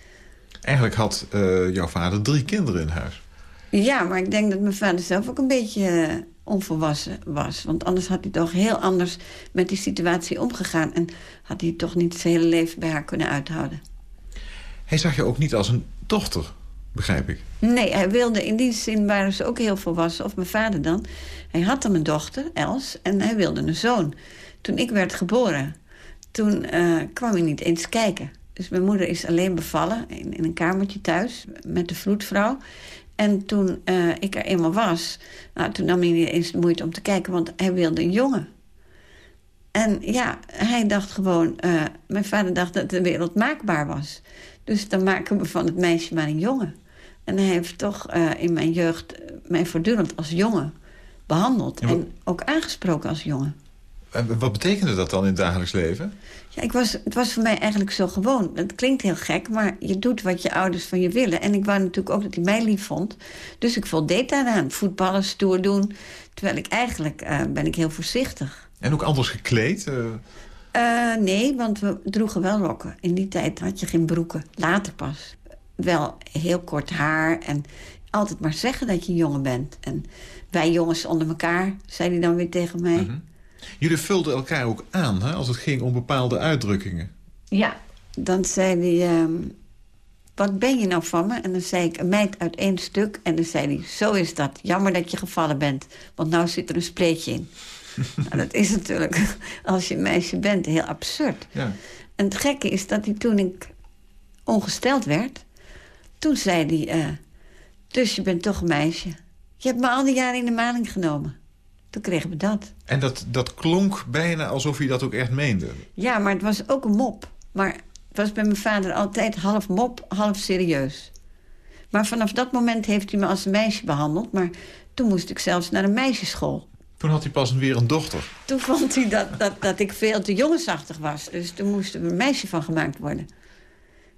[SPEAKER 8] Eigenlijk had eh, jouw vader drie kinderen in huis.
[SPEAKER 7] Ja, maar ik denk dat mijn vader zelf ook een beetje eh, onvolwassen was. Want anders had hij toch heel anders met die situatie omgegaan. En had hij toch niet zijn hele leven bij haar kunnen uithouden.
[SPEAKER 8] Hij zag je ook niet als een dochter, begrijp ik.
[SPEAKER 7] Nee, hij wilde, in die zin waren ze ook heel volwassen, of mijn vader dan. Hij had dan een dochter, Els, en hij wilde een zoon. Toen ik werd geboren, toen eh, kwam hij niet eens kijken. Dus mijn moeder is alleen bevallen in, in een kamertje thuis met de vroedvrouw. En toen eh, ik er eenmaal was, nou, toen nam hij niet eens de moeite om te kijken... want hij wilde een jongen. En ja, hij dacht gewoon... eh, mijn vader dacht dat de wereld maakbaar was. Dus dan maken we van het meisje maar een jongen. En hij heeft toch eh, in mijn jeugd mij voortdurend als jongen behandeld.
[SPEAKER 8] Ja, maar-
[SPEAKER 7] En ook aangesproken als jongen.
[SPEAKER 8] En wat betekende dat dan in het dagelijks leven?
[SPEAKER 7] Ja, ik was, het was voor mij eigenlijk zo gewoon. Het klinkt heel gek, maar je doet wat je ouders van je willen. En ik wou natuurlijk ook dat hij mij lief vond. Dus ik voldeed daaraan. Voetballen, stoer doen. Terwijl ik eigenlijk eh, ben ik heel voorzichtig.
[SPEAKER 8] En ook anders gekleed? eh,
[SPEAKER 7] Eh, nee, want we droegen wel rokken. In die tijd had je geen broeken. Later pas. Wel heel kort haar en altijd maar zeggen dat je een jongen bent. En wij jongens onder elkaar, zei hij dan weer tegen mij.
[SPEAKER 8] Jullie vulden elkaar ook aan, hè, als het ging om bepaalde uitdrukkingen.
[SPEAKER 7] Ja. Dan zei hij, ehm, wat ben je nou van me? En dan zei ik, een meid uit één stuk. En dan zei hij, zo is dat. Jammer dat je gevallen bent. Want nou zit er een spleetje in. <laughs> nou, dat is natuurlijk, als je een meisje bent, heel absurd.
[SPEAKER 8] Ja.
[SPEAKER 7] En het gekke is dat hij toen ik ongesteld werd... toen zei hij... eh, dus je bent toch een meisje. Je hebt me al die jaren in de maling genomen. Toen kregen we dat.
[SPEAKER 8] En dat, dat klonk bijna alsof hij dat ook echt meende.
[SPEAKER 7] Ja, maar het was ook een mop. Maar het was bij mijn vader altijd half mop, half serieus. Maar vanaf dat moment heeft hij me als een meisje behandeld. Maar toen moest ik zelfs naar een meisjesschool.
[SPEAKER 8] Toen had hij pas weer een dochter.
[SPEAKER 7] Toen vond hij dat, dat, dat ik veel te jongensachtig was. Dus toen moest er een meisje van gemaakt worden.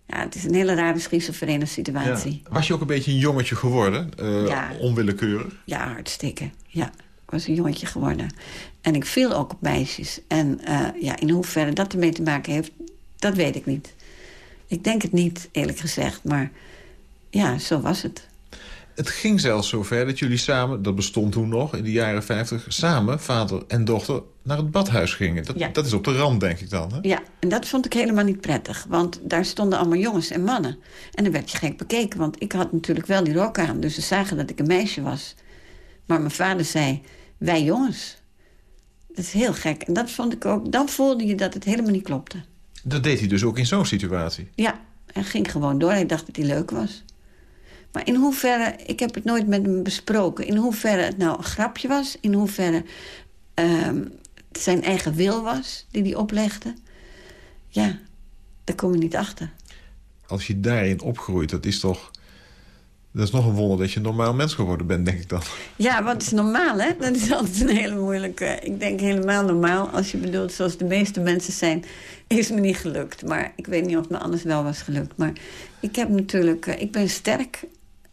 [SPEAKER 7] Ja, het is een hele rare schizofrene situatie. Ja.
[SPEAKER 8] Was je ook een beetje een jongetje geworden? Uh,
[SPEAKER 7] Ja.
[SPEAKER 8] Onwillekeurig?
[SPEAKER 7] Ja, hartstikke. Ja, ik was een jongetje geworden. En ik viel ook op meisjes. En eh, ja, in hoeverre dat ermee te maken heeft, dat weet ik niet. Ik denk het niet, eerlijk gezegd. Maar ja, zo was het.
[SPEAKER 8] Het ging zelfs zover dat jullie samen, dat bestond toen nog in de jaren 50... samen, vader en dochter, naar het badhuis gingen. Dat,
[SPEAKER 7] Ja.
[SPEAKER 8] dat is op de rand, denk ik dan. Hè?
[SPEAKER 7] Ja, en dat vond ik helemaal niet prettig. Want daar stonden allemaal jongens en mannen. En dan werd je gek bekeken, want ik had natuurlijk wel die rok aan. Dus ze zagen dat ik een meisje was. Maar mijn vader zei, wij jongens. Dat is heel gek. En dat vond ik ook, dan voelde je dat het helemaal niet klopte.
[SPEAKER 8] Dat deed hij dus ook in zo'n situatie.
[SPEAKER 7] Ja, hij ging gewoon door. Hij dacht dat hij leuk was. Maar in hoeverre, ik heb het nooit met hem besproken... in hoeverre het nou een grapje was... in hoeverre ehm, het zijn eigen wil was die hij oplegde... ja, daar kom je niet achter.
[SPEAKER 8] Als je daarin opgroeit, dat is toch... Dat is nog een wonder dat je een normaal mens geworden bent, denk ik dan.
[SPEAKER 7] Ja, wat is normaal, hè? Dat is altijd een hele moeilijke... Ik denk helemaal normaal, als je bedoelt zoals de meeste mensen zijn... is me niet gelukt. Maar ik weet niet of me anders wel was gelukt. Maar ik heb natuurlijk... eh, Ik ben sterk.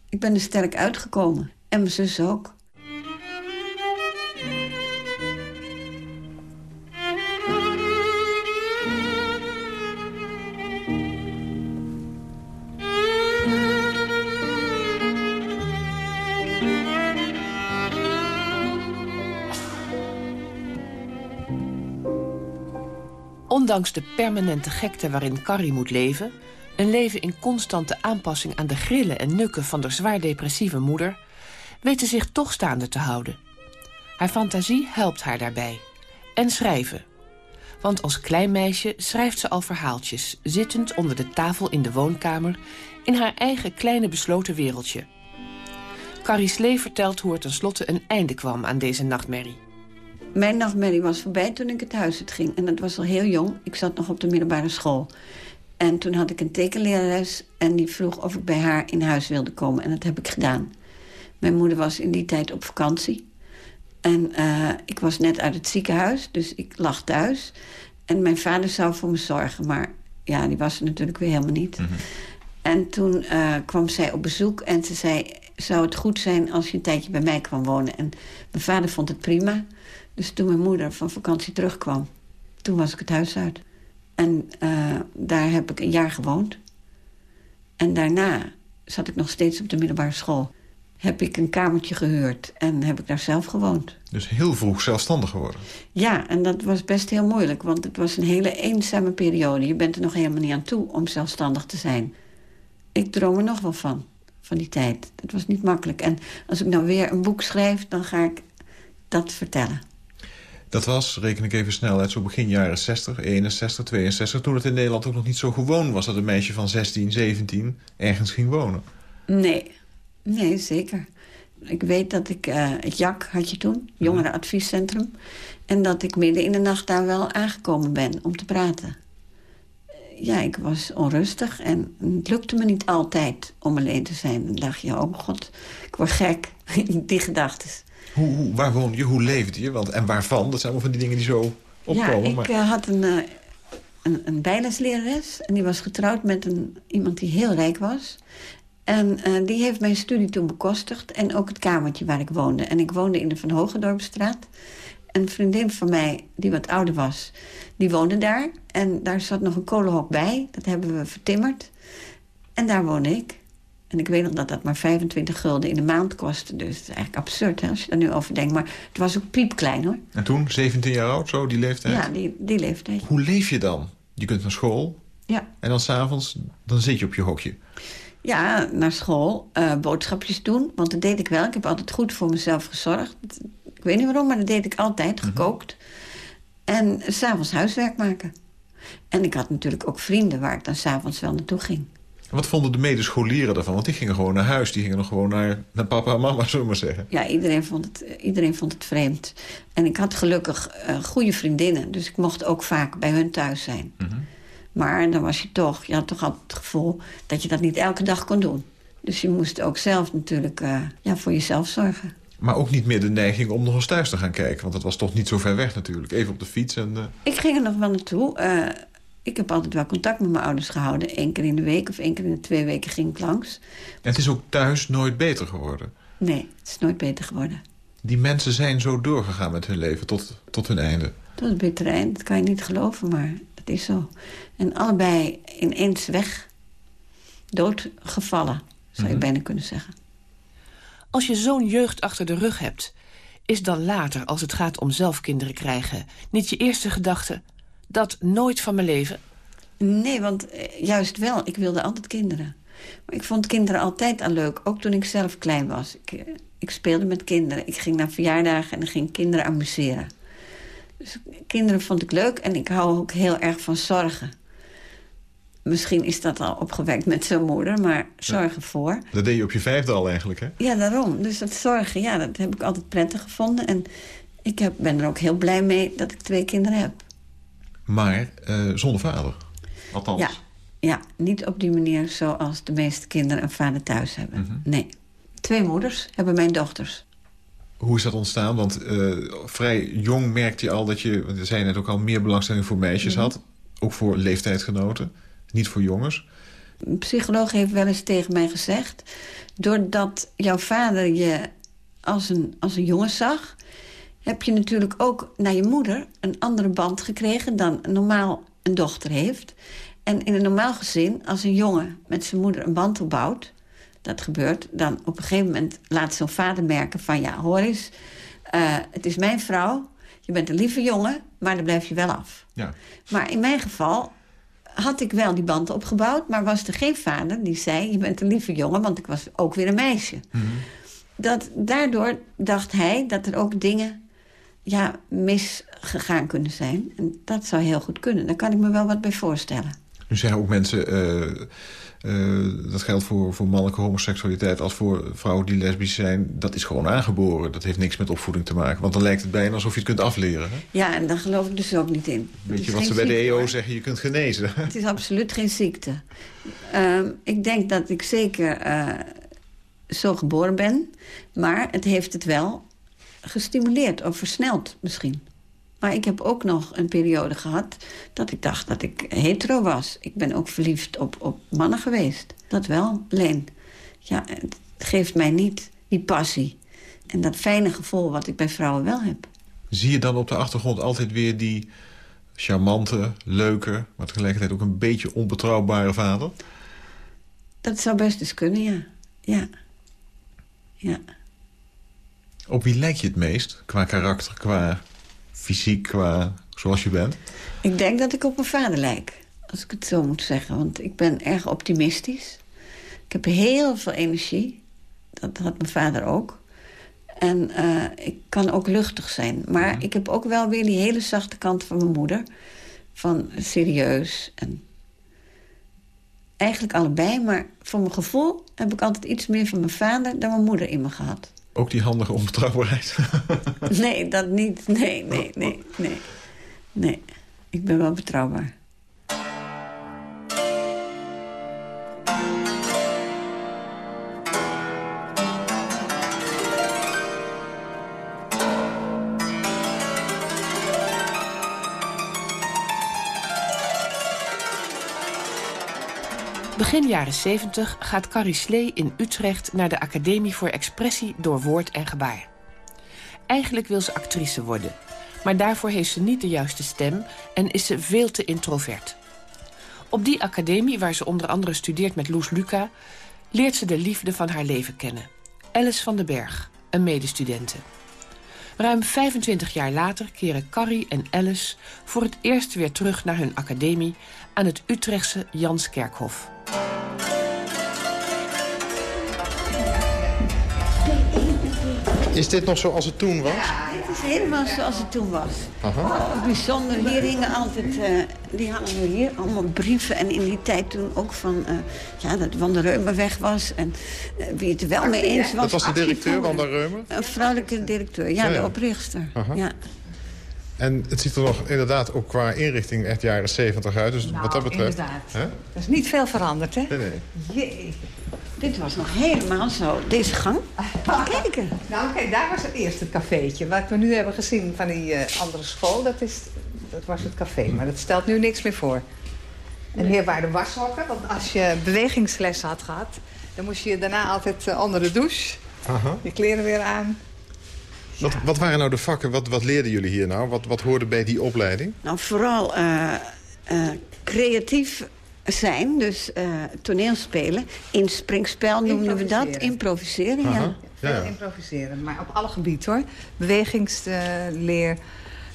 [SPEAKER 7] Ik ben er sterk uitgekomen. En mijn zus ook.
[SPEAKER 5] Ondanks de permanente gekte waarin Carrie moet leven... een leven in constante aanpassing aan de grillen en nukken... van de zwaar depressieve moeder... weet ze zich toch staande te houden. Haar fantasie helpt haar daarbij. En schrijven. Want als klein meisje schrijft ze al verhaaltjes... zittend onder de tafel in de woonkamer... in haar eigen kleine besloten wereldje. Carrie Slee vertelt hoe er tenslotte een einde kwam aan deze nachtmerrie.
[SPEAKER 7] Mijn nachtmerrie was voorbij toen ik het huis uit ging. En dat was al heel jong. Ik zat nog op de middelbare school. En toen had ik een tekenlerares en die vroeg of ik bij haar in huis wilde komen. En dat heb ik gedaan. Mijn moeder was in die tijd op vakantie. En eh, ik was net uit het ziekenhuis, dus ik lag thuis. En mijn vader zou voor me zorgen, maar ja, die was er natuurlijk weer helemaal niet. En toen eh, kwam zij op bezoek en ze zei... zou het goed zijn als je een tijdje bij mij kwam wonen? En mijn vader vond het prima. Dus toen mijn moeder van vakantie terugkwam... toen was ik het huis uit. En eh, daar heb ik een jaar gewoond. En daarna zat ik nog steeds op de middelbare school. Heb ik een kamertje gehuurd en heb ik daar zelf gewoond.
[SPEAKER 8] Dus heel vroeg zelfstandig geworden.
[SPEAKER 7] Ja, en dat was best heel moeilijk, want het was een hele eenzame periode. Je bent er nog helemaal niet aan toe om zelfstandig te zijn. Ik droom er nog wel van, van die tijd. Het was niet makkelijk. En als ik nou weer een boek schrijf, dan ga ik dat vertellen.
[SPEAKER 8] Dat was, reken ik even snel uit, zo begin jaren 60, 61, 62... toen het in Nederland ook nog niet zo gewoon was... dat een meisje van 16, 17 ergens ging wonen.
[SPEAKER 7] Nee, nee, zeker. Ik weet dat ik eh, het JAK had je toen, Jongerenadviescentrum... en dat ik midden in de nacht daar wel aangekomen ben om te praten. Ja, ik was onrustig en het lukte me niet altijd om alleen te zijn. Dan dacht je, oh god, ik word gek. <laughs> die gedachten.
[SPEAKER 8] Hoe, hoe, waar woonde je? Hoe leefde je? Want, en waarvan? Dat zijn allemaal van die dingen die zo opkomen.
[SPEAKER 7] Ja, ik
[SPEAKER 8] maar...
[SPEAKER 7] eh, had een, eh, een, een bijleslerares en die was getrouwd met een, iemand die heel rijk was. En eh, die heeft mijn studie toen bekostigd en ook het kamertje waar ik woonde. En ik woonde in de Van Hogendorpstraat. Een vriendin van mij, die wat ouder was, die woonde daar. En daar zat nog een kolenhok bij, dat hebben we vertimmerd. En daar woonde ik. En ik weet nog dat dat maar 25 gulden in de maand kostte. Dus het is eigenlijk absurd hè, als je daar nu over denkt. Maar het was ook piepklein hoor.
[SPEAKER 8] En toen, 17 jaar oud, zo, die leeftijd?
[SPEAKER 7] Ja, die, die leeftijd.
[SPEAKER 8] Hoe leef je dan? Je kunt naar school
[SPEAKER 7] Ja.
[SPEAKER 8] en dan s'avonds, dan zit je op je hokje.
[SPEAKER 7] Ja, naar school, eh, boodschapjes doen. Want dat deed ik wel. Ik heb altijd goed voor mezelf gezorgd. Ik weet niet waarom, maar dat deed ik altijd, gekookt. En s'avonds huiswerk maken. En ik had natuurlijk ook vrienden waar ik dan s'avonds wel naartoe ging.
[SPEAKER 8] Wat vonden de medescholieren daarvan? Want die gingen gewoon naar huis. Die gingen nog gewoon naar, naar papa en mama, <laughs> zullen we maar zeggen.
[SPEAKER 7] Ja, iedereen vond het, iedereen vond het vreemd. En ik had gelukkig uh, goede vriendinnen. Dus ik mocht ook vaak bij hun thuis zijn.
[SPEAKER 8] Mhm.
[SPEAKER 7] Maar dan was je toch, je had toch altijd het gevoel... dat je dat niet elke dag kon doen. Dus je moest ook zelf natuurlijk uh, ja, voor jezelf zorgen.
[SPEAKER 8] Maar ook niet meer de neiging om nog eens thuis te gaan kijken. Want dat was toch niet zo ver weg natuurlijk. Even op de fiets en... Uh...
[SPEAKER 7] Ik ging er nog wel naartoe. Ik heb altijd wel contact met mijn ouders gehouden. Eén keer in de week of één keer in de twee weken ging ik langs.
[SPEAKER 8] En het is ook thuis nooit beter geworden?
[SPEAKER 7] Nee, het is nooit beter geworden.
[SPEAKER 8] Die mensen zijn zo doorgegaan met hun leven tot, tot hun einde?
[SPEAKER 7] Tot het bittere eind, dat kan je niet geloven, maar dat is zo. En allebei ineens weg, doodgevallen, zou je mm bijna kunnen zeggen.
[SPEAKER 5] Als je zo'n jeugd achter de rug hebt... is dan later, als het gaat om zelf kinderen krijgen... niet je eerste gedachte, dat nooit van mijn leven?
[SPEAKER 7] Nee, want eh, juist wel. Ik wilde altijd kinderen. Maar ik vond kinderen altijd al leuk, ook toen ik zelf klein was. Ik, eh, ik speelde met kinderen. Ik ging naar verjaardagen en ging kinderen amuseren. Dus kinderen vond ik leuk en ik hou ook heel erg van zorgen. Misschien is dat al opgewekt met zijn moeder, maar zorgen voor.
[SPEAKER 8] Dat deed je op je vijfde al eigenlijk, hè?
[SPEAKER 7] Ja, daarom. Dus dat zorgen, ja, dat heb ik altijd prettig gevonden. En ik heb, ben er ook heel blij mee dat ik twee kinderen heb.
[SPEAKER 8] Maar uh, zonder vader? Althans.
[SPEAKER 7] Ja, ja, niet op die manier zoals de meeste kinderen een vader thuis hebben.
[SPEAKER 8] Mhm.
[SPEAKER 7] Nee. Twee moeders hebben mijn dochters.
[SPEAKER 8] Hoe is dat ontstaan? Want uh, vrij jong merkte je al dat je... want je zei net ook al meer belangstelling voor meisjes
[SPEAKER 7] Mhm.
[SPEAKER 8] had. Ook voor leeftijdsgenoten. Niet voor jongens.
[SPEAKER 7] Een psycholoog heeft wel eens tegen mij gezegd... doordat jouw vader je als een, als een jongen zag... heb je natuurlijk ook naar je moeder een andere band gekregen... dan normaal een dochter heeft. En in een normaal gezin, als een jongen met zijn moeder een band opbouwt... dat gebeurt, dan op een gegeven moment laat zo'n vader merken van... ja, hoor eens, eh, het is mijn vrouw, je bent een lieve jongen... maar dan blijf je wel af.
[SPEAKER 8] Ja.
[SPEAKER 7] Maar in mijn geval had ik wel die band opgebouwd... maar was er geen vader die zei, je bent een lieve jongen... want ik was ook weer een meisje. Dat, daardoor dacht hij dat er ook dingen ja, misgegaan kunnen zijn. En dat zou heel goed kunnen. Daar kan ik me wel wat bij voorstellen.
[SPEAKER 8] Nu zeggen ook mensen... eh, eh, dat geldt voor, voor mannelijke homoseksualiteit... als voor vrouwen die lesbisch zijn. Dat is gewoon aangeboren. Dat heeft niks met opvoeding te maken. Want dan lijkt het bijna alsof je het kunt afleren. Hè?
[SPEAKER 7] Ja, en daar geloof ik dus ook niet in.
[SPEAKER 8] Weet je wat ze bij de EO zeggen? Je kunt genezen. <laughs>
[SPEAKER 7] Het is absoluut geen ziekte. Ehm, ik denk dat ik zeker eh, zo geboren ben. Maar het heeft het wel gestimuleerd of versneld misschien. Maar ik heb ook nog een periode gehad dat ik dacht dat ik hetero was. Ik ben ook verliefd op, op mannen geweest. Dat wel, alleen. Ja, het geeft mij niet die passie. En dat fijne gevoel wat ik bij vrouwen wel heb.
[SPEAKER 8] Zie je dan op de achtergrond altijd weer die charmante, leuke... maar tegelijkertijd ook een beetje onbetrouwbare vader?
[SPEAKER 7] Dat zou best eens kunnen, ja. Ja. Ja.
[SPEAKER 8] Op wie lijk je het meest? Qua karakter, qua fysiek, qua zoals je bent?
[SPEAKER 7] Ik denk dat ik op mijn vader lijk. Als ik het zo moet zeggen. Want ik ben erg optimistisch. Ik heb heel veel energie. Dat had mijn vader ook. En eh, ik kan ook luchtig zijn. Maar ik heb ook wel weer die hele zachte kant van mijn moeder. Van serieus. En eigenlijk allebei. Maar voor mijn gevoel heb ik altijd iets meer van mijn vader... dan mijn moeder in me gehad.
[SPEAKER 8] Ook die handige onbetrouwbaarheid? <laughs>
[SPEAKER 7] Nee, dat niet. Nee, nee, nee, nee. Nee, ik ben wel betrouwbaar.
[SPEAKER 5] Begin jaren 70 gaat Carrie Slee in Utrecht naar de Academie voor Expressie door Woord en Gebaar. Eigenlijk wil ze actrice worden, maar daarvoor heeft ze niet de juiste stem en is ze veel te introvert. Op die academie, waar ze onder andere studeert met Loes Luca, leert ze de liefde van haar leven kennen. Alice van den Berg, een medestudente. Ruim 25 jaar later keren Carrie en Alice voor het eerst weer terug naar hun academie aan het Utrechtse Janskerkhof.
[SPEAKER 8] Is dit nog zoals het toen was?
[SPEAKER 7] Het is helemaal zoals het toen was.
[SPEAKER 8] Aha.
[SPEAKER 7] Oh, bijzonder. Hier hingen altijd... eh, die hadden we hier allemaal brieven. En in die tijd toen ook van... eh, ja, dat Van der Reumer weg was. En eh, wie het er wel mee eens was.
[SPEAKER 8] Dat was de directeur,
[SPEAKER 7] actievoerder.
[SPEAKER 8] Wanda Reumer?
[SPEAKER 7] Een vrouwelijke directeur. Ja,
[SPEAKER 8] Ja, ja.
[SPEAKER 7] de oprichter.
[SPEAKER 8] Aha.
[SPEAKER 7] Ja.
[SPEAKER 8] En het ziet er nog inderdaad ook qua inrichting echt jaren 70 uit. Dus wat dat betreft...
[SPEAKER 9] inderdaad.
[SPEAKER 8] Hè?
[SPEAKER 9] Er is niet veel veranderd, hè?
[SPEAKER 8] Nee, nee.
[SPEAKER 9] Jee.
[SPEAKER 7] Dit was nog helemaal zo. Deze gang. Kijken.
[SPEAKER 9] Nou, kijk, daar was het eerst het cafeetje. Wat we nu hebben gezien van die eh, andere school, dat, is, dat was het café. Maar dat stelt nu niks meer voor. En hier waren de washokken. Want als je bewegingsles had gehad... dan moest je daarna altijd eh, onder de douche.
[SPEAKER 8] Aha.
[SPEAKER 9] Je kleren weer aan.
[SPEAKER 8] Wat, wat waren nou de vakken? Wat, wat leerden jullie hier nou? Wat, wat hoorde bij die opleiding?
[SPEAKER 7] Nou, vooral eh, eh, creatief zijn. Dus eh toneelspelen. In springspel noemden we dat.
[SPEAKER 9] Improviseren.
[SPEAKER 7] Improviseren, ja.
[SPEAKER 8] Aha.
[SPEAKER 9] Veel
[SPEAKER 8] Ja, ja.
[SPEAKER 9] improviseren. Maar op alle gebieden, hoor. Bewegingsleer,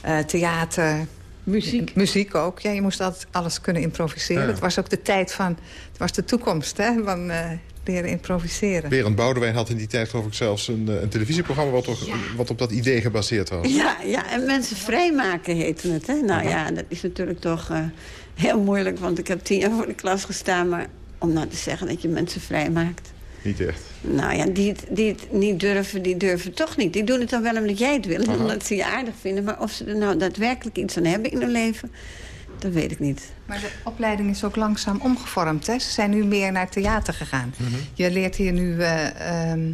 [SPEAKER 9] eh, theater...
[SPEAKER 7] Muziek.
[SPEAKER 9] Muziek ook. Ja, je moest altijd alles kunnen improviseren.
[SPEAKER 8] Ja.
[SPEAKER 9] Het was ook de tijd van... Het was de toekomst, hè, van eh, leren improviseren.
[SPEAKER 8] Berend Boudewijn had in die tijd geloof ik zelfs een, eh, een televisieprogramma... Wat, op, wat op dat idee gebaseerd was.
[SPEAKER 7] Ja, ja, en mensen vrijmaken heette het. Hè? Nou ja, dat is natuurlijk toch eh, heel moeilijk. Want ik heb tien jaar voor de klas gestaan. Maar om nou te zeggen dat je mensen vrijmaakt.
[SPEAKER 8] Niet echt.
[SPEAKER 7] Nou ja, die het, die het niet durven, die durven toch niet. Die doen het dan wel omdat jij het wil.
[SPEAKER 8] Aha.
[SPEAKER 7] Omdat ze je aardig vinden. Maar of ze er nou daadwerkelijk iets aan hebben in hun leven... dat weet ik niet.
[SPEAKER 9] Maar de opleiding is ook langzaam omgevormd. Hè? Ze zijn nu meer naar theater gegaan.
[SPEAKER 8] Mhm.
[SPEAKER 9] Je leert hier nu eh, ehm,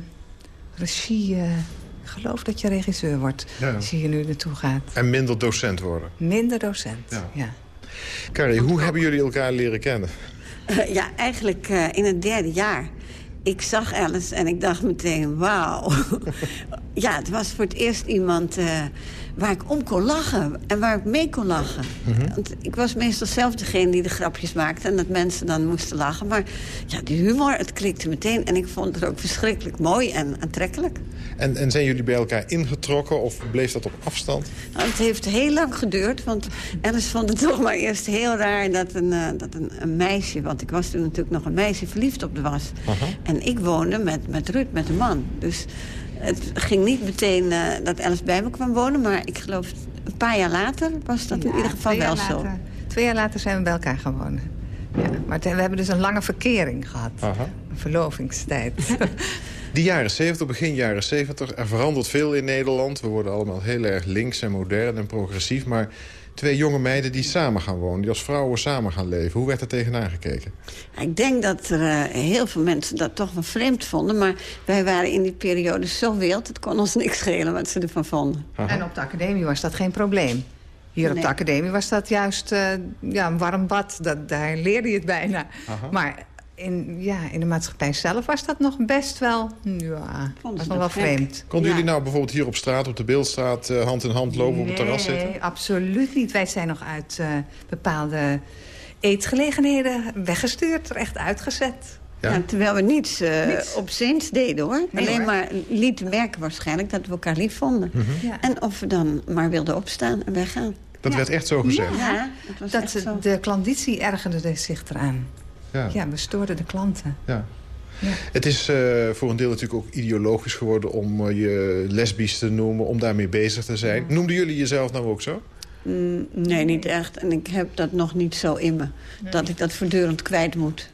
[SPEAKER 9] regie... eh, ik geloof dat je regisseur wordt
[SPEAKER 8] Ja.
[SPEAKER 9] als je hier nu naartoe gaat.
[SPEAKER 8] En minder docent worden.
[SPEAKER 9] Minder docent,
[SPEAKER 8] Ja.
[SPEAKER 9] ja.
[SPEAKER 8] Carrie, hoe hebben jullie elkaar leren kennen?
[SPEAKER 7] Eh, ja, eigenlijk eh, in het derde jaar. Ik zag Alice en ik dacht meteen, wauw. Ja, het was voor het eerst iemand eh, waar ik om kon lachen. En waar ik mee kon lachen. Want ik was meestal zelf degene die de grapjes maakte... en dat mensen dan moesten lachen. Maar ja, die humor, het klikte meteen. En ik vond het ook verschrikkelijk mooi en aantrekkelijk.
[SPEAKER 8] En, en zijn jullie bij elkaar ingetrokken of bleef dat op afstand?
[SPEAKER 7] Nou, het heeft heel lang geduurd, want Alice vond het <laughs> toch maar eerst heel raar... dat, een, eh, dat een, een meisje, want ik was toen natuurlijk nog een meisje, verliefd op de was. En ik woonde met, met Ruud, met een man. Dus het ging niet meteen eh, dat Alice bij me kwam wonen... maar ik geloof een paar jaar later was dat in ieder geval wel zo.
[SPEAKER 9] Twee jaar later zijn we bij elkaar gewonnen. Ja, maar we hebben dus een lange verkering gehad.
[SPEAKER 8] Aha.
[SPEAKER 9] Een verlovingstijd. <laughs>
[SPEAKER 8] Die jaren 70, begin jaren 70, er verandert veel in Nederland. We worden allemaal heel erg links en modern en progressief. Maar twee jonge meiden die samen gaan wonen, die als vrouwen samen gaan leven. Hoe werd er tegenaan gekeken?
[SPEAKER 7] Ik denk dat er eh, heel veel mensen dat toch wel vreemd vonden... maar wij waren in die periode zo wild, het kon ons <laughs> niks schelen wat ze ervan vonden.
[SPEAKER 9] En op de academie was dat geen probleem. Hier op de academie was dat juist eh, ja, een warm bad. Dat, daar leerde je het bijna.
[SPEAKER 8] Aha.
[SPEAKER 9] Maar in, ja, in de maatschappij zelf was dat nog best wel... Ja, was nog wel
[SPEAKER 7] gek?
[SPEAKER 9] vreemd.
[SPEAKER 8] Konden
[SPEAKER 7] Ja.
[SPEAKER 8] jullie nou bijvoorbeeld hier op straat, op de Beeldstraat... eh, hand in hand lopen op het terras zitten?
[SPEAKER 9] Nee, absoluut niet. Wij zijn nog uit eh, bepaalde eetgelegenheden weggestuurd. Er echt uitgezet.
[SPEAKER 8] Ja?
[SPEAKER 7] Ja, terwijl we niets, eh
[SPEAKER 9] Niets.
[SPEAKER 7] op zins deden, hoor.
[SPEAKER 9] Nee,
[SPEAKER 7] Alleen
[SPEAKER 9] hoor.
[SPEAKER 7] maar lieten merken waarschijnlijk dat we elkaar lief vonden.
[SPEAKER 9] Ja.
[SPEAKER 7] En of we dan maar wilden opstaan en weggaan.
[SPEAKER 8] Dat
[SPEAKER 9] Ja.
[SPEAKER 8] werd echt zo gezegd?
[SPEAKER 7] Ja, dat was
[SPEAKER 9] Dat
[SPEAKER 7] echt
[SPEAKER 9] ze-
[SPEAKER 7] zo.
[SPEAKER 9] de klanditie ergerde zich eraan.
[SPEAKER 8] Ja.
[SPEAKER 9] Ja, we stoorden de klanten.
[SPEAKER 8] Ja.
[SPEAKER 9] Ja.
[SPEAKER 8] Het is eh, voor een deel natuurlijk ook ideologisch geworden om eh, je lesbisch te noemen, om daarmee bezig te zijn. Noemden jullie jezelf nou ook zo?
[SPEAKER 7] Mm, nee, niet echt. En ik heb dat nog niet zo in me. Dat ik dat voortdurend kwijt moet.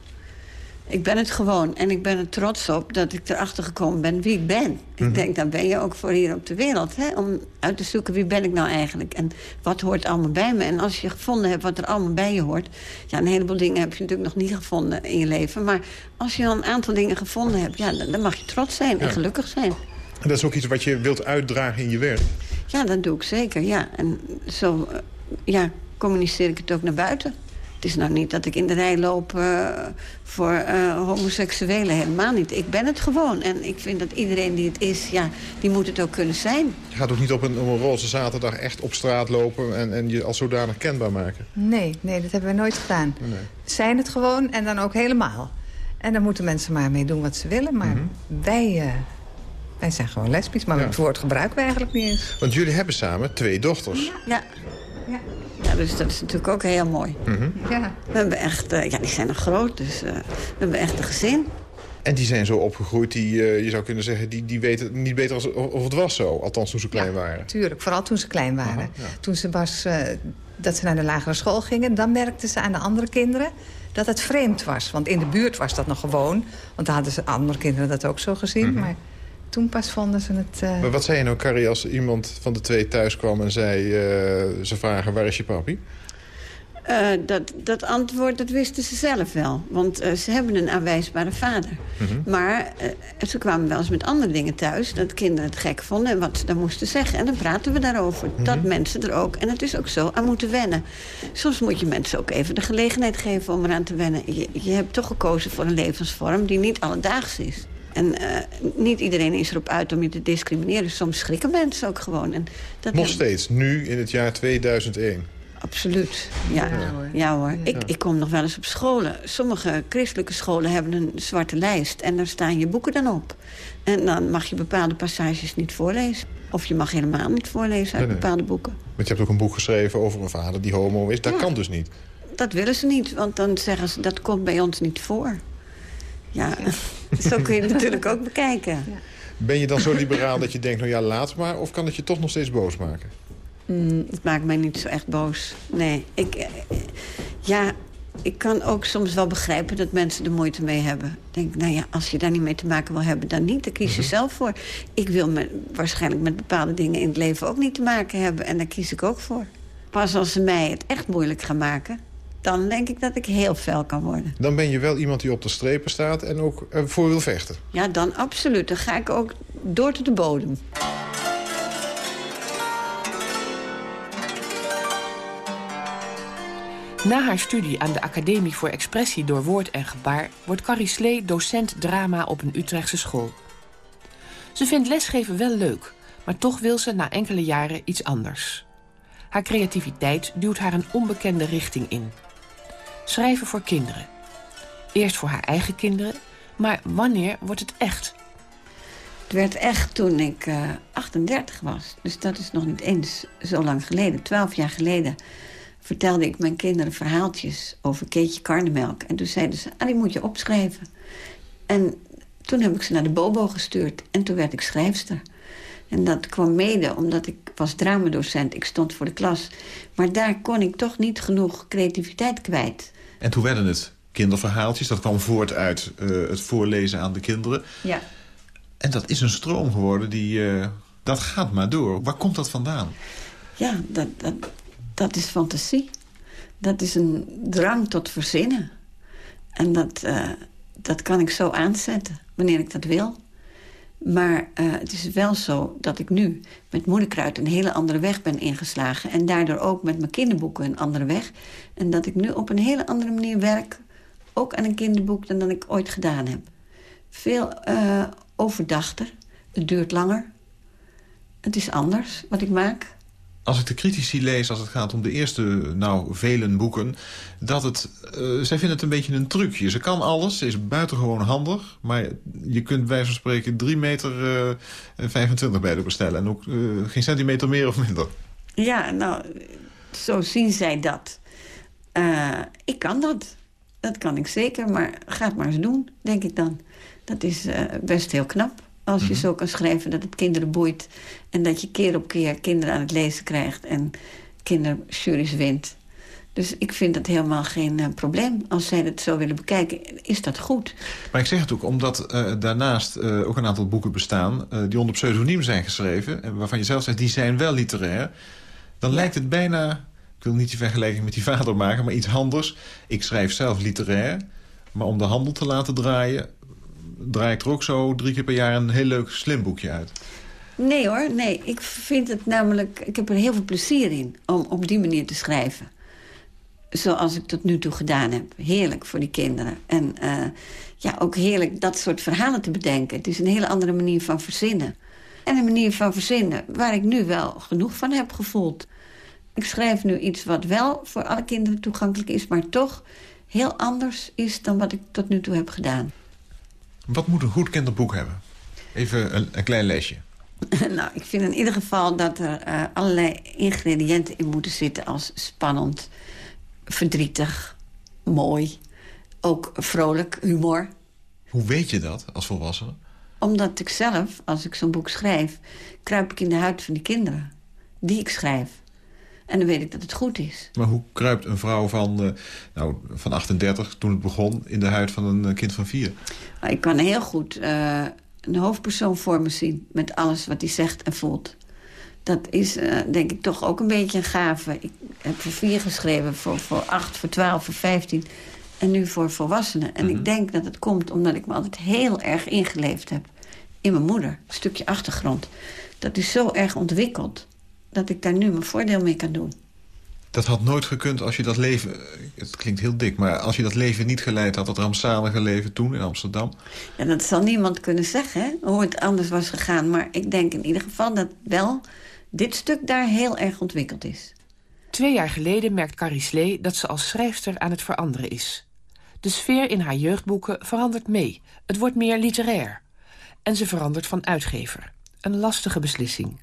[SPEAKER 7] Ik ben het gewoon. En ik ben er trots op dat ik erachter gekomen ben wie ik ben. Ik denk, dan ben je ook voor hier op de wereld. Hè? Om uit te zoeken wie ben ik nou eigenlijk. En wat hoort allemaal bij me. En als je gevonden hebt wat er allemaal bij je hoort. Ja, een heleboel dingen heb je natuurlijk nog niet gevonden in je leven. Maar als je al een aantal dingen gevonden hebt. Ja, dan, dan mag je trots zijn en gelukkig zijn.
[SPEAKER 8] En dat is ook iets wat je wilt uitdragen in je werk.
[SPEAKER 7] Ja, dat doe ik zeker, ja. En zo eh, ja, communiceer ik het ook naar buiten. Het is nou niet dat ik in de rij loop eh, voor eh, homoseksuelen. Helemaal niet. Ik ben het gewoon. En ik vind dat iedereen die het is, ja, die moet het ook kunnen zijn.
[SPEAKER 8] Je gaat ook niet op een, op een roze zaterdag echt op straat lopen en, en je als zodanig kenbaar maken.
[SPEAKER 9] Nee, nee, dat hebben we nooit gedaan.
[SPEAKER 8] Nee.
[SPEAKER 9] We zijn het gewoon en dan ook helemaal. En dan moeten mensen maar mee doen wat ze willen. Maar wij, eh, wij zijn gewoon lesbisch. Maar
[SPEAKER 8] Ja.
[SPEAKER 9] het woord gebruiken we eigenlijk niet eens.
[SPEAKER 8] Want jullie hebben samen twee dochters.
[SPEAKER 7] Ja.
[SPEAKER 9] Ja.
[SPEAKER 7] ja, dus dat is natuurlijk ook heel mooi.
[SPEAKER 9] Ja.
[SPEAKER 7] We hebben echt, eh, ja, die zijn nog groot, dus eh, we hebben echt een gezin.
[SPEAKER 6] En die zijn zo opgegroeid, die, eh, je zou kunnen zeggen... die, die weten niet beter als, of het was zo. Althans toen ze klein waren.
[SPEAKER 9] Tuurlijk, vooral toen ze klein waren. Toen ze was, eh, dat ze naar de lagere school gingen... dan merkten ze aan de andere kinderen dat het vreemd was. Want in de buurt was dat nog gewoon. Want dan hadden ze andere kinderen dat ook zo gezien.
[SPEAKER 6] Mhm.
[SPEAKER 9] Maar toen pas vonden ze het... eh,
[SPEAKER 6] Maar wat zei je nou, Carrie, als iemand van de twee thuis kwam en zei... eh, ze vragen, waar is je papi?
[SPEAKER 7] Eh, dat, dat antwoord dat wisten ze zelf wel. Want eh, ze hebben een aanwijsbare vader.
[SPEAKER 6] Mhm.
[SPEAKER 7] Maar eh, ze kwamen wel eens met andere dingen thuis... dat kinderen het gek vonden en wat ze dan moesten zeggen. En dan praten we daarover.
[SPEAKER 6] Mhm.
[SPEAKER 7] Dat mensen er ook, en het is ook zo, aan moeten wennen. Soms moet je mensen ook even de gelegenheid geven om eraan te wennen. Je, je hebt toch gekozen voor een levensvorm die niet alledaags is. En eh, niet iedereen is erop uit om je te discrimineren. Soms schrikken mensen ook gewoon. En dat
[SPEAKER 6] Nog steeds, nu in het jaar 2001.
[SPEAKER 7] Absoluut, ja. Ja, hoor. Ik, ik kom nog wel eens op scholen. Sommige christelijke scholen hebben een zwarte lijst... en daar staan je boeken dan op. En dan mag je bepaalde passages niet voorlezen. Of je mag helemaal niet voorlezen uit
[SPEAKER 6] Nee, nee.
[SPEAKER 7] bepaalde boeken.
[SPEAKER 6] Want je hebt ook een boek geschreven over een vader die homo is. Dat kan dus niet.
[SPEAKER 7] Dat willen ze niet, want dan zeggen ze... dat komt bij ons niet voor. Ja, <laughs> zo kun je het natuurlijk ook bekijken.
[SPEAKER 6] Ben je dan zo liberaal dat je denkt, nou ja, laat maar... of kan het je toch nog steeds boos maken?
[SPEAKER 7] Mm, het maakt mij niet zo echt boos. Nee, ik... eh, Ja, ik kan ook soms wel begrijpen dat mensen er moeite mee hebben. Ik denk, nou ja, als je daar niet mee te maken wil hebben, dan niet. Daar kies je zelf voor. Ik wil me, waarschijnlijk met bepaalde dingen in het leven ook niet te maken hebben. En daar kies ik ook voor. Pas als ze mij het echt moeilijk gaan maken... dan denk ik dat ik heel fel kan worden.
[SPEAKER 6] Dan ben je wel iemand die op de strepen staat en ook ervoor wil vechten.
[SPEAKER 7] Ja, dan absoluut. Dan ga ik ook door tot de bodem.
[SPEAKER 5] Na haar studie aan de Academie voor Expressie door Woord en Gebaar... wordt Carrie Slee docent drama op een Utrechtse school. Ze vindt lesgeven wel leuk, maar toch wil ze na enkele jaren iets anders. Haar creativiteit duwt haar een onbekende richting in. Schrijven voor kinderen. Eerst voor haar eigen kinderen, maar wanneer wordt het echt?
[SPEAKER 7] Het werd echt toen ik eh, 38 was. Dus dat is nog niet eens zo lang geleden. Twaalf jaar geleden vertelde ik mijn kinderen verhaaltjes over Keetje Karnemelk. En toen zeiden ze, ah, die moet je opschrijven. En toen heb ik ze naar de Bobo gestuurd. En toen werd ik schrijfster. En dat kwam mede omdat ik was dramadocent. Ik stond voor de klas. Maar daar kon ik toch niet genoeg creativiteit kwijt.
[SPEAKER 8] En toen werden het kinderverhaaltjes. Dat kwam voort uit eh, het voorlezen aan de kinderen.
[SPEAKER 7] Ja.
[SPEAKER 8] En dat is een stroom geworden die... eh, dat gaat maar door. Waar komt dat vandaan?
[SPEAKER 7] Ja, dat, dat, dat is fantasie. Dat is een drang tot verzinnen. En dat, eh, dat kan ik zo aanzetten, wanneer ik dat wil. Maar eh, het is wel zo dat ik nu met Moederkruid een hele andere weg ben ingeslagen. En daardoor ook met mijn kinderboeken een andere weg. En dat ik nu op een hele andere manier werk, ook aan een kinderboek, dan dat ik ooit gedaan heb. Veel eh, overdachter. Het duurt langer. Het is anders wat ik maak.
[SPEAKER 8] Als ik de critici lees als het gaat om de eerste, nou, velen boeken... dat het, eh, zij vinden het een beetje een trucje. Ze kan alles, ze is buitengewoon handig... maar je kunt bij van spreken 3 meter en 25 bij de bestellen... en ook eh, geen centimeter meer of minder.
[SPEAKER 7] Ja, nou, zo zien zij dat. Eh, ik kan dat. Dat kan ik zeker, maar ga het maar eens doen, denk ik dan. Dat is best heel knap. Als je zo kan schrijven dat het kinderen boeit... en dat je keer op keer kinderen aan het lezen krijgt... en kinderjuries wint. Dus ik vind dat helemaal geen eh, probleem. Als zij het zo willen bekijken, is dat goed.
[SPEAKER 8] Maar ik zeg het ook omdat eh, daarnaast eh, ook een aantal boeken bestaan... die onder pseudoniem zijn geschreven... en waarvan je zelf zegt, die zijn wel literair... dan lijkt het bijna... ik wil niet die vergelijking met die vader maken... maar iets anders. Ik schrijf zelf literair... maar om de handel te laten draaien... draai ik er ook zo drie keer per jaar een heel leuk slim boekje uit.
[SPEAKER 7] Nee hoor, nee. Ik vind het namelijk... Ik heb er heel veel plezier in om op die manier te schrijven. Zoals ik tot nu toe gedaan heb. Heerlijk voor die kinderen. En eh, ja, ook heerlijk dat soort verhalen te bedenken. Het is een hele andere manier van verzinnen. En een manier van verzinnen waar ik nu wel genoeg van heb gevoeld. Ik schrijf nu iets wat wel voor alle kinderen toegankelijk is... maar toch heel anders is dan wat ik tot nu toe heb gedaan.
[SPEAKER 8] Wat moet een goed kinderboek hebben? Even een, een klein lesje. <laughs>
[SPEAKER 7] nou, ik vind in ieder geval dat er eh, allerlei ingrediënten in moeten zitten... als spannend, verdrietig, mooi, ook vrolijk, humor.
[SPEAKER 8] Hoe weet je dat als volwassene?
[SPEAKER 7] Omdat ik zelf, als ik zo'n boek schrijf... kruip ik in de huid van die kinderen. Die ik schrijf. En dan weet ik dat het goed is.
[SPEAKER 8] Maar hoe kruipt een vrouw van, uh, nou, van 38, toen het begon... in de huid van een kind van vier?
[SPEAKER 7] Ik kan heel goed uh, een hoofdpersoon voor me zien... met alles wat hij zegt en voelt. Dat is, uh, denk ik, toch ook een beetje een gave. Ik heb voor vier geschreven, voor, voor acht, voor twaalf, voor vijftien... en nu voor volwassenen. En mm -hmm. ik denk dat het komt omdat ik me altijd heel erg ingeleefd heb... in mijn moeder, een stukje achtergrond. Dat is zo erg ontwikkeld dat ik daar nu mijn voordeel mee kan doen.
[SPEAKER 8] Dat had nooit gekund als je dat leven... Het klinkt heel dik, maar als je dat leven niet geleid had... dat rampzalige leven toen in Amsterdam...
[SPEAKER 7] Ja, dat zal niemand kunnen zeggen, hè, hoe het anders was gegaan. Maar ik denk in ieder geval dat wel dit stuk daar heel erg ontwikkeld is.
[SPEAKER 5] Twee jaar geleden merkt Carrie Slee dat ze als schrijfster aan het veranderen is. De sfeer in haar jeugdboeken verandert mee. Het wordt meer literair. En ze verandert van uitgever. Een lastige beslissing.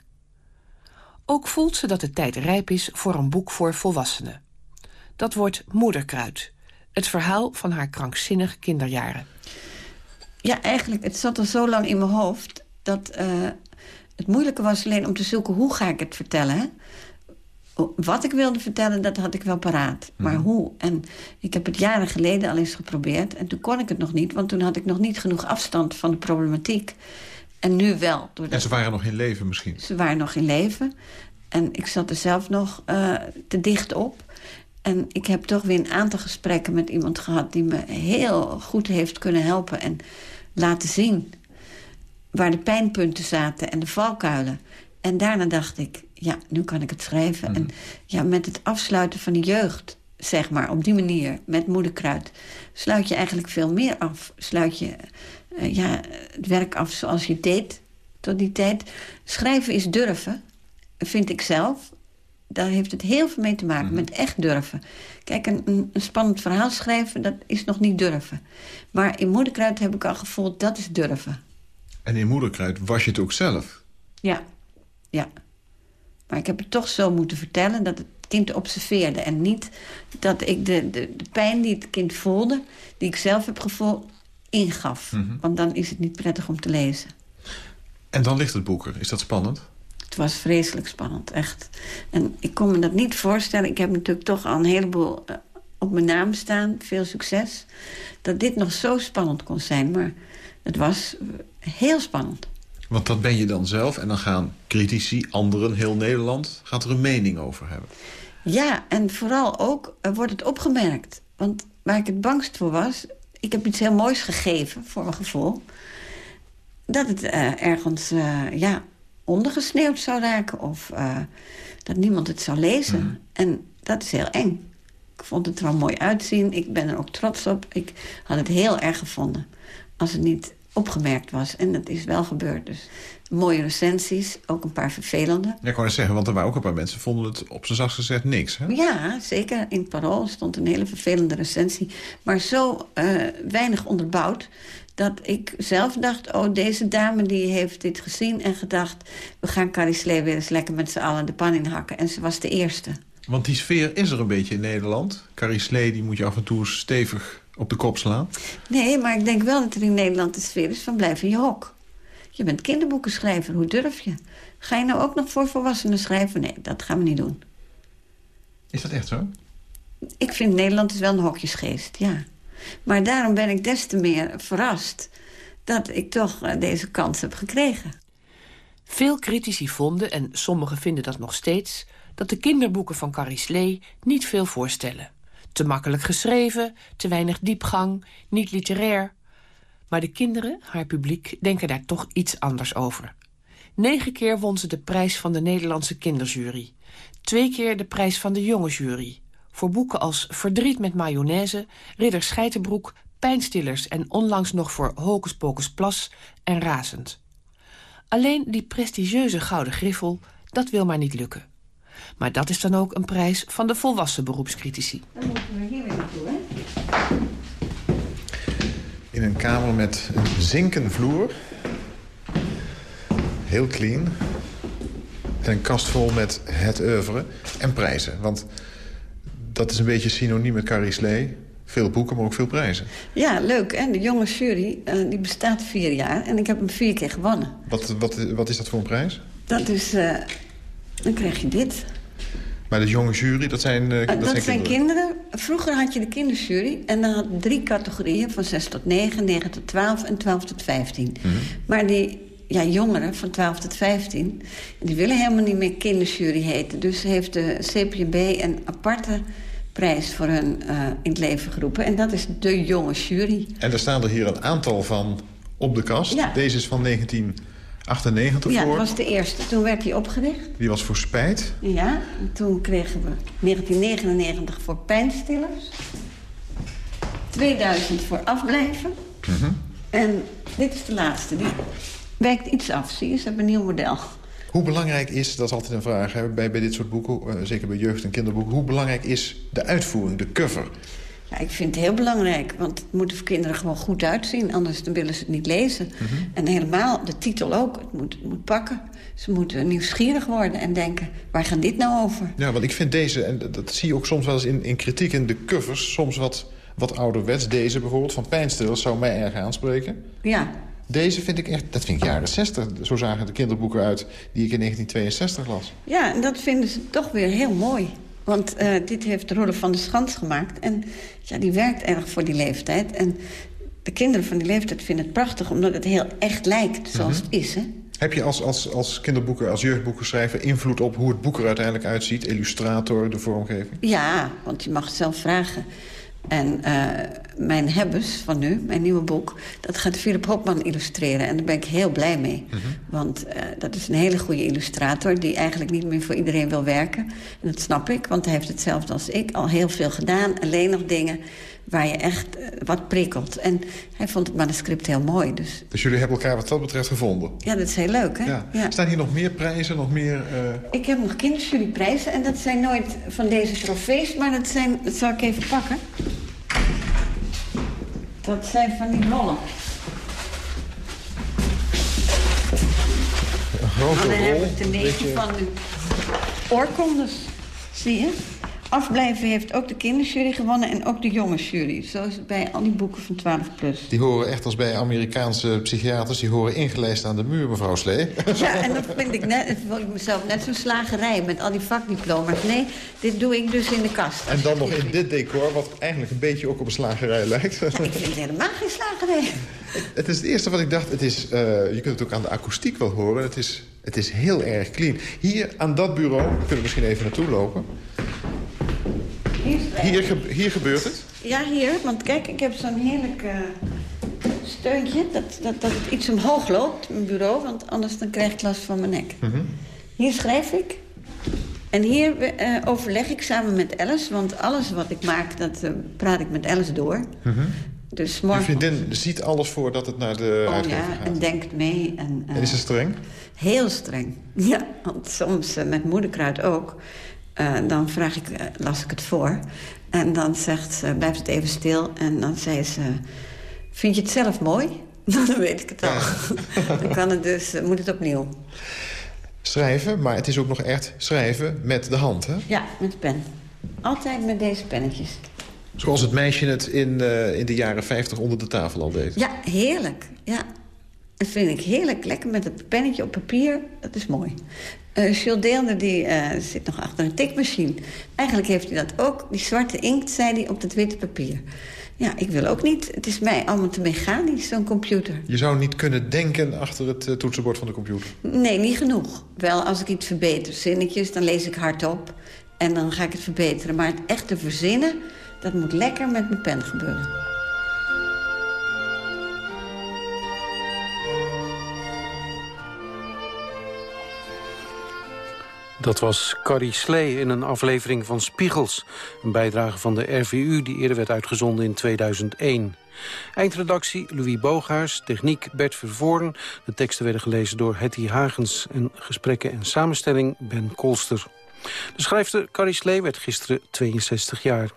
[SPEAKER 5] Ook voelt ze dat de tijd rijp is voor een boek voor volwassenen. Dat wordt Moederkruid. Het verhaal van haar krankzinnige kinderjaren.
[SPEAKER 7] Ja, eigenlijk, het zat al zo lang in mijn hoofd... dat uh, het moeilijke was alleen om te zoeken hoe ga ik het vertellen. Hè? Wat ik wilde vertellen, dat had ik wel paraat. Maar mm. hoe? En ik heb het jaren geleden al eens geprobeerd. En toen kon ik het nog niet, want toen had ik nog niet genoeg afstand van de problematiek. En nu wel.
[SPEAKER 8] Doordat... En ze waren nog in leven misschien?
[SPEAKER 7] Ze waren nog in leven. En ik zat er zelf nog uh, te dicht op. En ik heb toch weer een aantal gesprekken met iemand gehad... die me heel goed heeft kunnen helpen en laten zien... waar de pijnpunten zaten en de valkuilen. En daarna dacht ik, ja, nu kan ik het schrijven. Mm. En ja, met het afsluiten van de jeugd, zeg maar, op die manier... met moederkruid, sluit je eigenlijk veel meer af. Sluit je ja, het werk af zoals je deed tot die tijd. Schrijven is durven, vind ik zelf. Daar heeft het heel veel mee te maken, mm -hmm. met echt durven. Kijk, een, een, spannend verhaal schrijven, dat is nog niet durven. Maar in Moederkruid heb ik al gevoeld, dat is durven.
[SPEAKER 8] En in Moederkruid was je het ook zelf?
[SPEAKER 7] Ja, ja. Maar ik heb het toch zo moeten vertellen dat het kind observeerde. En niet dat ik de, de, de pijn die het kind voelde, die ik zelf heb gevoeld, ingaf. Mm -hmm. Want dan is het niet prettig om te lezen.
[SPEAKER 8] En dan ligt het boek er. Is dat spannend?
[SPEAKER 7] Het was vreselijk spannend, echt. En ik kon me dat niet voorstellen. Ik heb natuurlijk toch al een heleboel uh, op mijn naam staan. Veel succes. Dat dit nog zo spannend kon zijn. Maar het was heel spannend.
[SPEAKER 8] Want dat ben je dan zelf. En dan gaan critici, anderen, heel Nederland... gaat er een mening over hebben.
[SPEAKER 7] Ja, en vooral ook uh, wordt het opgemerkt. Want waar ik het bangst voor was... ik heb iets heel moois gegeven, voor mijn gevoel... dat het uh, ergens, ja ondergesneeuwd zou raken... of uh, dat niemand het zou lezen. Mm. En dat is heel eng. Ik vond het er wel mooi uitzien. Ik ben er ook trots op. Ik had het heel erg gevonden als het niet opgemerkt was. En dat is wel gebeurd. Dus mooie recensies, ook een paar vervelende.
[SPEAKER 8] Ja, ik wou zeggen, want er waren ook een paar mensen... vonden het op zijn zachtst gezegd niks, hè?
[SPEAKER 7] Ja, zeker. In het Parool stond een hele vervelende recensie. Maar zo uh, weinig onderbouwd dat ik zelf dacht... oh, deze dame die heeft dit gezien en gedacht... we gaan Carrie Slee weer eens lekker met z'n allen de pan in hakken. En ze was de eerste.
[SPEAKER 8] Want die sfeer is er een beetje in Nederland. Carrie Slee die moet je af en toe stevig op de kop slaan.
[SPEAKER 7] Nee, maar ik denk wel dat er in Nederland de sfeer is van blijf in je hok. Je bent kinderboekenschrijver, hoe durf je? Ga je nou ook nog voor volwassenen schrijven? Nee, dat gaan we niet doen.
[SPEAKER 8] Is dat echt zo?
[SPEAKER 7] Ik vind Nederland is wel een hokjesgeest, ja. Maar daarom ben ik des te meer verrast dat ik toch uh, deze kans heb gekregen.
[SPEAKER 5] Veel critici vonden, en sommigen vinden dat nog steeds... dat de kinderboeken van Carrie Slee niet veel voorstellen. Te makkelijk geschreven, te weinig diepgang, niet literair. Maar de kinderen, haar publiek, denken daar toch iets anders over. Negen keer won ze de prijs van de Nederlandse kinderjury. Twee keer de prijs van de jonge jury voor boeken als Verdriet met mayonaise, Ridder Scheitenbroek, Pijnstillers en onlangs nog voor Hocus Pocus Plas en Razend. Alleen die prestigieuze Gouden Griffel, dat wil maar niet lukken. Maar dat is dan ook een prijs van de volwassen beroepscritici.
[SPEAKER 7] Dan moeten we hier weer naartoe, hè?
[SPEAKER 6] In een kamer met een zinken vloer. Heel clean. En een kast vol met het oeuvre en prijzen. Want dat is een beetje synoniem met Carrie Slee.
[SPEAKER 8] Veel boeken, maar ook veel prijzen.
[SPEAKER 7] Ja, leuk. En de jonge jury eh, die bestaat vier jaar en ik heb hem vier keer gewonnen.
[SPEAKER 8] Wat, wat, wat is dat voor een prijs?
[SPEAKER 7] Dat is... eh, dan krijg je dit.
[SPEAKER 8] Maar de jonge jury, dat zijn, Eh, dat,
[SPEAKER 7] dat,
[SPEAKER 8] zijn, kinderen.
[SPEAKER 7] kinderen. Vroeger had je de kinderjury en dan had je drie categorieën... van 6 tot 9, 9 tot 12 en 12 tot 15.
[SPEAKER 8] Mhm.
[SPEAKER 7] Maar die ja, jongeren van 12 tot 15... die willen helemaal niet meer kinderjury heten. Dus heeft de CPB een aparte prijs voor hun eh, in het leven geroepen. En dat is de jonge jury.
[SPEAKER 8] En er staan er hier een aantal van op de kast.
[SPEAKER 7] Ja.
[SPEAKER 8] Deze is van 1998
[SPEAKER 7] Ja,
[SPEAKER 8] voor.
[SPEAKER 7] dat was de eerste. Toen werd die opgericht.
[SPEAKER 8] Die was voor spijt.
[SPEAKER 7] Ja, en toen kregen we 1999 voor pijnstillers. 2000 voor afblijven.
[SPEAKER 8] Mhm.
[SPEAKER 7] En dit is de laatste. Die wijkt iets af, zie je? Ze hebben een nieuw model.
[SPEAKER 8] Hoe belangrijk is, dat is altijd een vraag hè, bij, bij dit soort boeken... eh, zeker bij jeugd- en kinderboeken... hoe belangrijk is de uitvoering, de cover?
[SPEAKER 7] Ja, ik vind het heel belangrijk, want het moet er voor kinderen gewoon goed uitzien. Anders dan willen ze het niet lezen. En helemaal, de titel ook, het moet, het moet pakken. Ze moeten nieuwsgierig worden en denken, waar gaat dit nou over?
[SPEAKER 8] Ja, want ik vind deze, en dat- dat zie je ook soms wel eens in, in kritiek in de covers... soms wat, wat ouderwets. Deze bijvoorbeeld van Pijnstillers zou mij erg aanspreken.
[SPEAKER 7] Ja,
[SPEAKER 8] Deze vind ik echt, dat vind ik jaren 60. Zo zagen de kinderboeken uit die ik in 1962 las.
[SPEAKER 7] Ja, en dat vinden ze toch weer heel mooi. Want eh, dit heeft Rolle van der Schans gemaakt. En ja, die werkt erg voor die leeftijd. En de kinderen van die leeftijd vinden het prachtig... omdat het heel echt lijkt zoals het is, hè?
[SPEAKER 8] Heb je als, als, als kinderboeken, als jeugdboekenschrijver... invloed op hoe het boek er uiteindelijk uitziet? Illustrator, de vormgeving?
[SPEAKER 7] Ja, want je mag het zelf vragen. En eh, mijn Hebbes van nu, mijn nieuwe boek... dat gaat Philip Hopman illustreren. En daar ben ik heel blij mee. Want eh, dat is een hele goede illustrator... die eigenlijk niet meer voor iedereen wil werken. En dat snap ik, want hij heeft hetzelfde als ik. Al heel veel gedaan, alleen nog dingen waar je echt eh, wat prikkelt. En hij vond het manuscript heel mooi. Dus
[SPEAKER 8] Dus jullie hebben elkaar wat dat betreft gevonden?
[SPEAKER 7] ja, dat is heel leuk, hè?
[SPEAKER 8] Ja.
[SPEAKER 7] Ja.
[SPEAKER 8] Staan hier nog meer prijzen, nog meer...
[SPEAKER 7] Ik heb nog kinderjuryprijzen en dat zijn nooit van deze trofees, maar dat zijn, dat zal ik even pakken. Dat zijn van die rollen.
[SPEAKER 8] een grote
[SPEAKER 7] Dan
[SPEAKER 8] rol?
[SPEAKER 7] heb ik de negen
[SPEAKER 8] beetje-
[SPEAKER 7] van de oorkondes. Zie je? Afblijven heeft ook de kinderjury gewonnen en ook de jongensjury. Zo is het bij al die boeken van 12 plus.
[SPEAKER 8] Die horen echt als bij Amerikaanse psychiaters... die horen ingelijst aan de muur, mevrouw Slee.
[SPEAKER 7] Ja, en dat vind ik net, vond ik mezelf net zo'n slagerij met al die vakdiploma's. Nee, dit doe ik dus in de kast.
[SPEAKER 8] En dan nog in dit decor, wat eigenlijk een beetje ook op een slagerij lijkt.
[SPEAKER 7] Ik vind het helemaal geen slagerij.
[SPEAKER 8] het is het eerste wat ik dacht. Het is, eh, je kunt het ook aan de akoestiek wel horen. Het is, het is heel erg clean. Hier aan dat bureau, we kunnen misschien even naartoe lopen.
[SPEAKER 7] Hier,
[SPEAKER 8] Hier, ge- hier gebeurt het.
[SPEAKER 7] Ja, hier. Want kijk, ik heb zo'n heerlijk eh, steuntje. Dat, dat, dat het iets omhoog loopt, mijn bureau. Want anders dan krijg ik last van mijn nek. Hier schrijf ik. En hier eh, overleg ik samen met Alice. Want alles wat ik maak, dat eh, praat ik met Alice door. Dus
[SPEAKER 8] Je
[SPEAKER 7] morgen...
[SPEAKER 8] vriendin ziet alles voordat het naar de
[SPEAKER 7] Oh
[SPEAKER 8] uitgever
[SPEAKER 7] ja,
[SPEAKER 8] gaat.
[SPEAKER 7] en denkt mee. En,
[SPEAKER 8] En is ze streng?
[SPEAKER 7] Heel streng. <laughs> Ja, want soms met moederkruid ook. Eh, dan vraag ik, eh, las ik het voor. En dan zegt ze, blijft het even stil. En dan zei ze, vind je het zelf mooi? <laughs> dan weet ik het al. <laughs> dan kan het dus, eh, moet het opnieuw.
[SPEAKER 8] Schrijven, maar het is ook nog echt schrijven met de hand, hè?
[SPEAKER 7] Ja, met de pen. Altijd met deze pennetjes.
[SPEAKER 8] Zoals het meisje het in, in de jaren 50 onder de tafel al deed.
[SPEAKER 7] Ja, heerlijk. Ja, dat vind ik heerlijk. Lekker met het pennetje op papier. Dat is mooi. Eh Jules die, eh, zit nog achter een tikmachine. Eigenlijk heeft hij dat ook. Die zwarte inkt, zei hij, op dat witte papier. Ja, ik wil ook niet. Het is mij allemaal te mechanisch, zo'n computer.
[SPEAKER 8] Je zou niet kunnen denken achter het eh, toetsenbord van de computer.
[SPEAKER 7] Nee, niet genoeg. Wel, als ik iets verbeter, zinnetjes, dan lees ik hardop. En dan ga ik het verbeteren. Maar het echte verzinnen, dat moet lekker met mijn pen gebeuren.
[SPEAKER 4] Dat was Carrie Slee in een aflevering van Spiegels. Een bijdrage van de RVU die eerder werd uitgezonden in 2001. Eindredactie Louis Booghuis, techniek Bert Vervoorn. De teksten werden gelezen door Hetty Hagens en gesprekken en samenstelling Ben Kolster. De schrijfster Carrie Slee werd gisteren 62 jaar.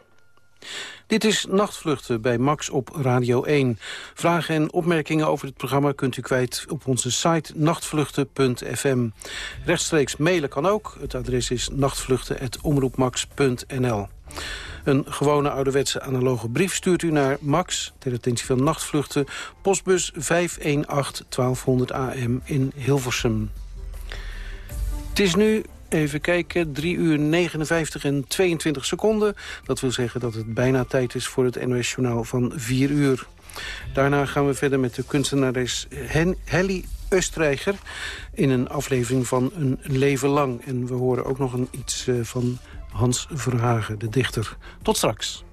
[SPEAKER 4] Dit is Nachtvluchten bij Max op Radio 1. Vragen en opmerkingen over het programma kunt u kwijt op onze site nachtvluchten.fm. Rechtstreeks mailen kan ook. Het adres is nachtvluchten.omroepmax.nl. Een gewone ouderwetse analoge brief stuurt u naar Max... ter attentie van nachtvluchten, postbus 518 1200 AM in Hilversum. Het is nu Even kijken, 3 uur 59 en 22 seconden. Dat wil zeggen dat het bijna tijd is voor het NOS-journaal van 4 uur. Daarna gaan we verder met de kunstenares Helly Östreicher... in een aflevering van Een Leven Lang. En we horen ook nog een, iets eh, van Hans Verhagen, de dichter. Tot straks.